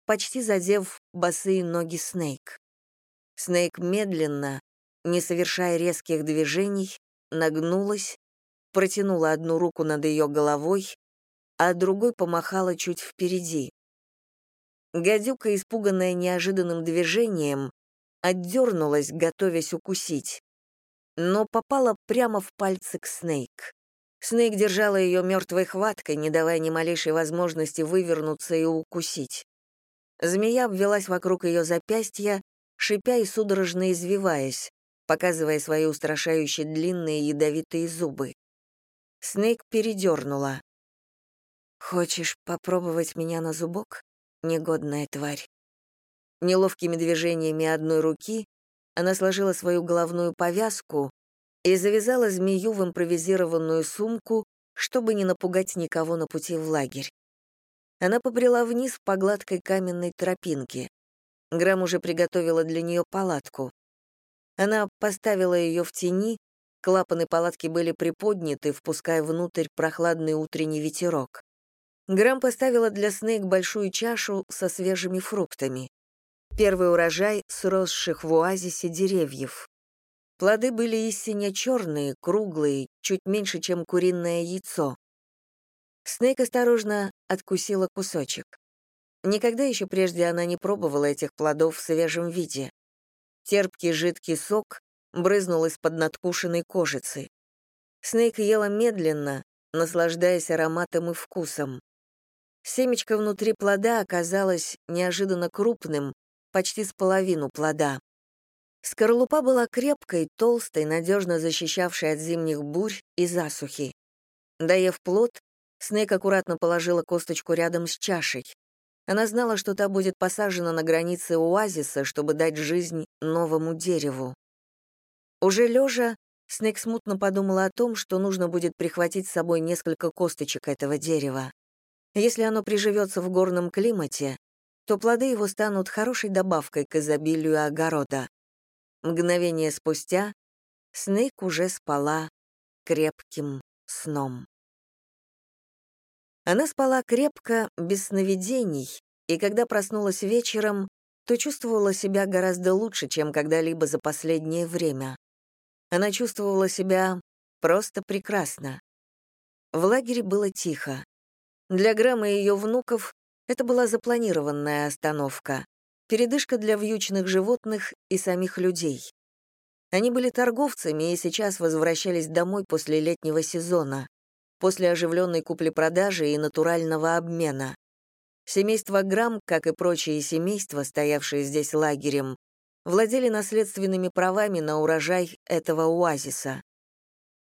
почти задев босые ноги Снейк. Снейк медленно, не совершая резких движений, нагнулась протянула одну руку над ее головой, а другой помахала чуть впереди. Гадюка, испуганная неожиданным движением, отдернулась, готовясь укусить, но попала прямо в пальцы к Снейк. Снейк держала ее мертвой хваткой, не давая ни малейшей возможности вывернуться и укусить. Змея обвелась вокруг ее запястья, шипя и судорожно извиваясь, показывая свои устрашающие длинные ядовитые зубы. Снейк передернула. «Хочешь попробовать меня на зубок, негодная тварь?» Неловкими движениями одной руки она сложила свою головную повязку и завязала змею в импровизированную сумку, чтобы не напугать никого на пути в лагерь. Она побрела вниз по гладкой каменной тропинке. Грамм уже приготовила для нее палатку. Она поставила ее в тени, Клапаны палатки были приподняты, впуская внутрь прохладный утренний ветерок. Грамм поставила для Снейк большую чашу со свежими фруктами. Первый урожай сросших в оазисе деревьев. Плоды были истинно черные, круглые, чуть меньше, чем куриное яйцо. Снейк осторожно откусила кусочек. Никогда еще прежде она не пробовала этих плодов в свежем виде. Терпкий жидкий сок брызнул из-под надкушенной кожицы. Снейк ела медленно, наслаждаясь ароматом и вкусом. Семечко внутри плода оказалось неожиданно крупным, почти с половину плода. Скорлупа была крепкой, толстой, надежно защищавшей от зимних бурь и засухи. Доев плод, Снейк аккуратно положила косточку рядом с чашей. Она знала, что та будет посажена на границе оазиса, чтобы дать жизнь новому дереву. Уже лежа, Снег смутно подумала о том, что нужно будет прихватить с собой несколько косточек этого дерева. Если оно приживется в горном климате, то плоды его станут хорошей добавкой к изобилию огорода. Мгновение спустя Снейк уже спала крепким сном. Она спала крепко, без сновидений, и когда проснулась вечером, то чувствовала себя гораздо лучше, чем когда-либо за последнее время. Она чувствовала себя просто прекрасно. В лагере было тихо. Для Грамма и ее внуков это была запланированная остановка, передышка для вьючных животных и самих людей. Они были торговцами и сейчас возвращались домой после летнего сезона, после оживленной купли-продажи и натурального обмена. Семейство Грамм, как и прочие семейства, стоявшие здесь лагерем, владели наследственными правами на урожай этого оазиса.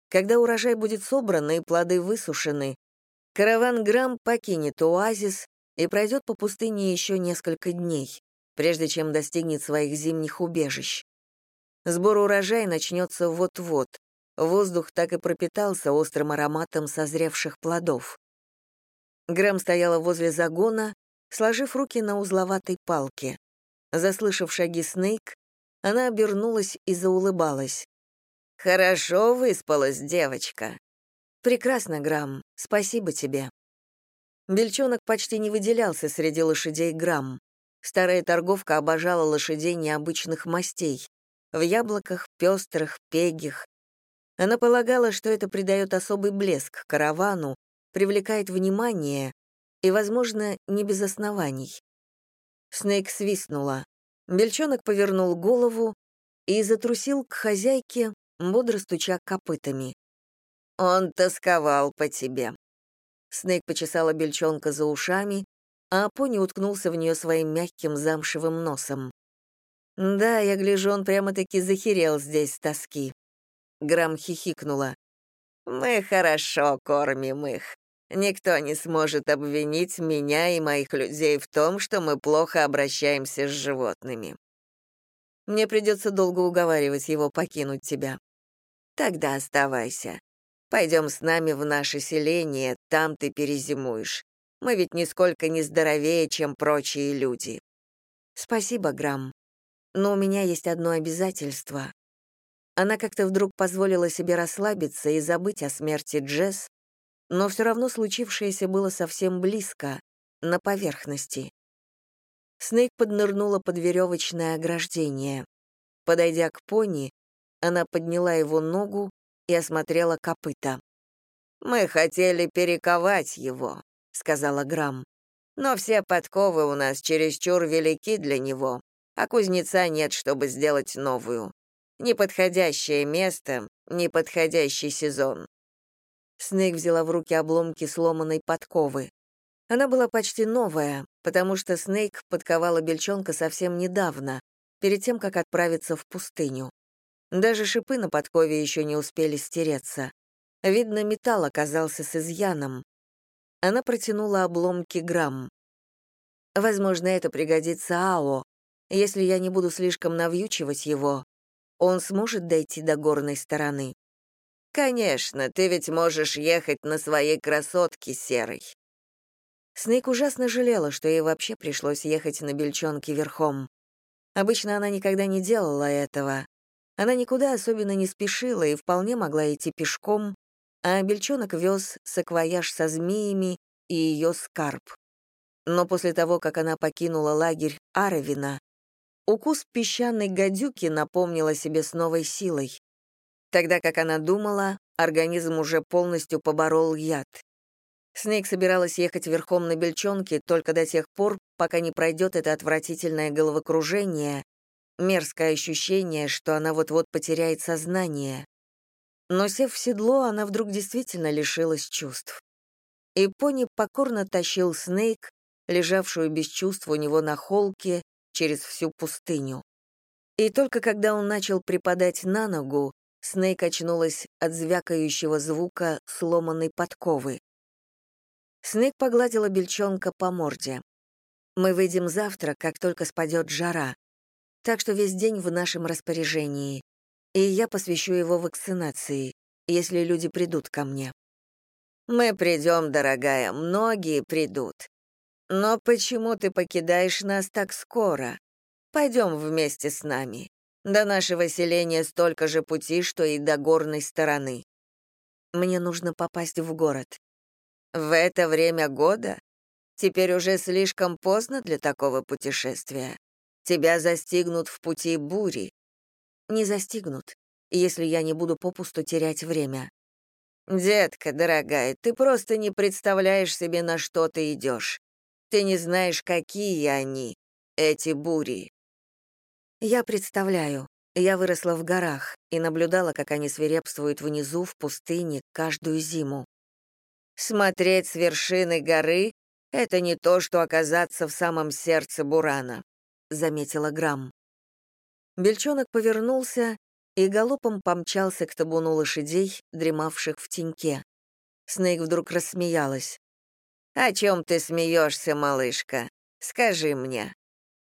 Когда урожай будет собран и плоды высушены, караван Грамм покинет оазис и пройдет по пустыне еще несколько дней, прежде чем достигнет своих зимних убежищ. Сбор урожая начнется вот-вот. Воздух так и пропитался острым ароматом созревших плодов. Грэм стояла возле загона, сложив руки на узловатой палке. Заслышав шаги Снейк, она обернулась и заулыбалась. «Хорошо выспалась девочка». «Прекрасно, Грамм. Спасибо тебе». Бельчонок почти не выделялся среди лошадей Грамм. Старая торговка обожала лошадей необычных мастей. В яблоках, пестрых, пегих. Она полагала, что это придает особый блеск каравану, привлекает внимание и, возможно, не без оснований. Снейк свистнула. Бельчонок повернул голову и затрусил к хозяйке, бодро стуча копытами. «Он тосковал по тебе». Снейк почесала бельчонка за ушами, а пони уткнулся в нее своим мягким замшевым носом. «Да, я гляжу, он прямо-таки захерел здесь с тоски». Грамм хихикнула. «Мы хорошо кормим их. Никто не сможет обвинить меня и моих людей в том, что мы плохо обращаемся с животными. Мне придется долго уговаривать его покинуть тебя. Тогда оставайся. Пойдем с нами в наше селение, там ты перезимуешь. Мы ведь нисколько не здоровее, чем прочие люди. Спасибо, Грамм. Но у меня есть одно обязательство. Она как-то вдруг позволила себе расслабиться и забыть о смерти Джесс, но все равно случившееся было совсем близко, на поверхности. Снейк поднырнула под веревочное ограждение. Подойдя к пони, она подняла его ногу и осмотрела копыта. «Мы хотели перековать его», — сказала Грамм. «Но все подковы у нас чересчур велики для него, а кузнеца нет, чтобы сделать новую. Неподходящее место, неподходящий сезон. Снейк взяла в руки обломки сломанной подковы. Она была почти новая, потому что Снейк подковала бельчонка совсем недавно, перед тем, как отправиться в пустыню. Даже шипы на подкове еще не успели стереться. Видно, металл оказался с изъяном. Она протянула обломки грамм. Возможно, это пригодится Ао. Если я не буду слишком навьючивать его, он сможет дойти до горной стороны. «Конечно, ты ведь можешь ехать на своей красотке серой». Снейк ужасно жалела, что ей вообще пришлось ехать на бельчонке верхом. Обычно она никогда не делала этого. Она никуда особенно не спешила и вполне могла идти пешком, а бельчонок вез саквояж со змеями и ее скарб. Но после того, как она покинула лагерь Аровина, укус песчаной гадюки напомнил о себе с новой силой. Тогда как она думала, организм уже полностью поборол яд. Снейк собиралась ехать верхом на бельчонке только до тех пор, пока не пройдет это отвратительное головокружение, мерзкое ощущение, что она вот-вот потеряет сознание. Но сев в седло, она вдруг действительно лишилась чувств. И пони покорно тащил Снейк, лежавшую без чувств у него на холке, через всю пустыню. И только когда он начал припадать на ногу, Снейк очнулась от звякающего звука сломанной подковы. Снейк погладила бельчонка по морде. «Мы выйдем завтра, как только спадет жара. Так что весь день в нашем распоряжении. и я посвящу его вакцинации, если люди придут ко мне. Мы придем, дорогая, многие придут. Но почему ты покидаешь нас так скоро? Пойдем вместе с нами. До нашего селения столько же пути, что и до горной стороны. Мне нужно попасть в город. В это время года? Теперь уже слишком поздно для такого путешествия. Тебя застигнут в пути бури. Не застигнут, если я не буду попусту терять время. Детка, дорогая, ты просто не представляешь себе, на что ты идешь. Ты не знаешь, какие они, эти бури. Я представляю. Я выросла в горах и наблюдала, как они свирепствуют внизу, в пустыне, каждую зиму. Смотреть с вершины горы — это не то, что оказаться в самом сердце бурана, — заметила Грамм. Бельчонок повернулся и галопом помчался к табуну лошадей, дремавших в теньке. Снейк вдруг рассмеялась. «О чем ты смеешься, малышка? Скажи мне».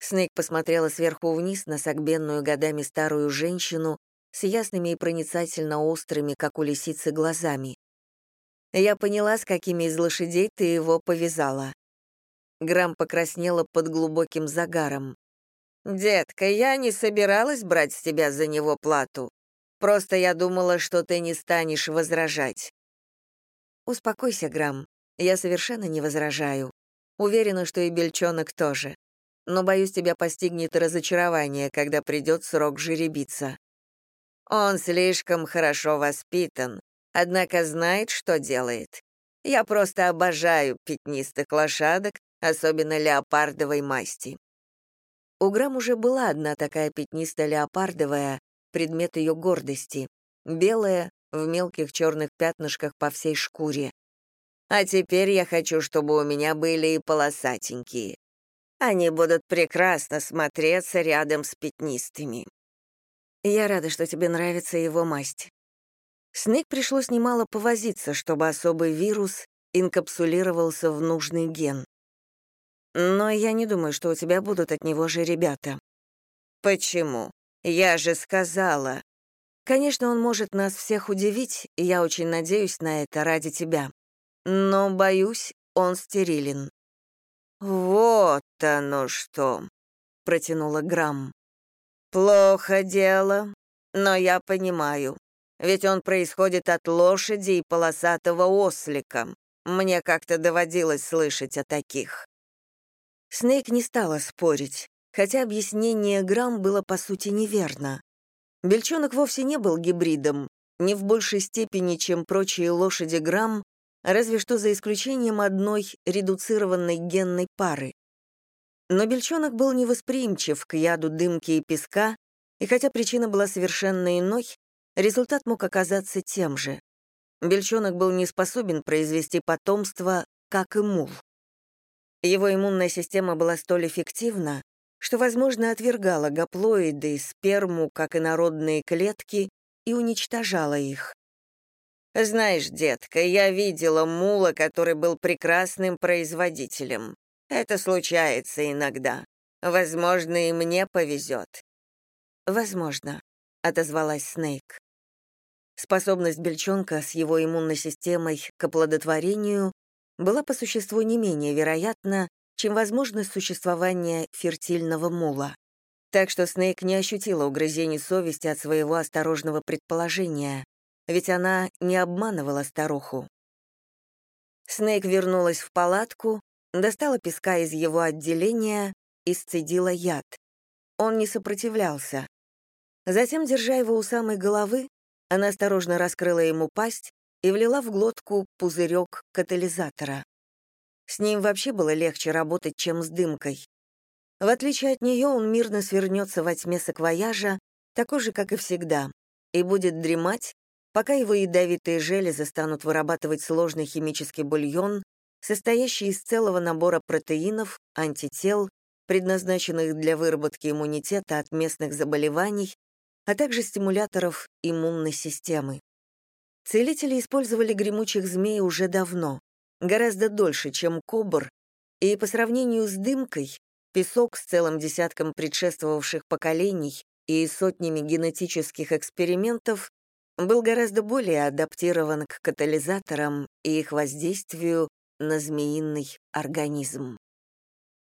Снейк посмотрела сверху вниз на согбенную годами старую женщину с ясными и проницательно острыми, как у лисицы, глазами. «Я поняла, с какими из лошадей ты его повязала». Грамм покраснела под глубоким загаром. «Детка, я не собиралась брать с тебя за него плату. Просто я думала, что ты не станешь возражать». «Успокойся, Грамм. Я совершенно не возражаю. Уверена, что и Бельчонок тоже. Но, боюсь, тебя постигнет разочарование, когда придет срок жеребиться». «Он слишком хорошо воспитан, однако знает, что делает. Я просто обожаю пятнистых лошадок, особенно леопардовой масти». У Грам уже была одна такая пятнистая леопардовая, предмет ее гордости, белая, в мелких черных пятнышках по всей шкуре. А теперь я хочу, чтобы у меня были и полосатенькие. Они будут прекрасно смотреться рядом с пятнистыми. Я рада, что тебе нравится его масть. Снег пришлось немало повозиться, чтобы особый вирус инкапсулировался в нужный ген. Но я не думаю, что у тебя будут от него же ребята. Почему? Я же сказала. Конечно, он может нас всех удивить, и я очень надеюсь на это ради тебя. Но, боюсь, он стерилен. Вот оно что, протянула Грамм. Плохо дело, но я понимаю. Ведь он происходит от лошади и полосатого ослика. Мне как-то доводилось слышать о таких. Снейк не стала спорить, хотя объяснение Грамм было по сути неверно. Бельчонок вовсе не был гибридом, не в большей степени, чем прочие лошади Грамм, разве что за исключением одной редуцированной генной пары. Но Бельчонок был невосприимчив к яду дымки и песка, и хотя причина была совершенно иной, результат мог оказаться тем же. Бельчонок был не способен произвести потомство, как и мул. Его иммунная система была столь эффективна, что, возможно, отвергала гаплоиды, сперму, как и народные клетки, и уничтожала их. «Знаешь, детка, я видела мула, который был прекрасным производителем. Это случается иногда. Возможно, и мне повезет». «Возможно», — отозвалась Снейк. Способность бельчонка с его иммунной системой к оплодотворению была по существу не менее вероятна, чем возможность существования фертильного мула. Так что Снейк не ощутила угрызений совести от своего осторожного предположения, ведь она не обманывала старуху. Снейк вернулась в палатку, достала песка из его отделения и сцедила яд. Он не сопротивлялся. Затем, держа его у самой головы, она осторожно раскрыла ему пасть и влила в глотку пузырек катализатора. С ним вообще было легче работать, чем с дымкой. В отличие от нее, он мирно свернется во тьме саквояжа, такой же, как и всегда, и будет дремать, пока его ядовитые железы станут вырабатывать сложный химический бульон, состоящий из целого набора протеинов, антител, предназначенных для выработки иммунитета от местных заболеваний, а также стимуляторов иммунной системы. Целители использовали гремучих змей уже давно, гораздо дольше, чем кобр, и по сравнению с дымкой, песок с целым десятком предшествовавших поколений и сотнями генетических экспериментов был гораздо более адаптирован к катализаторам и их воздействию на змеиный организм.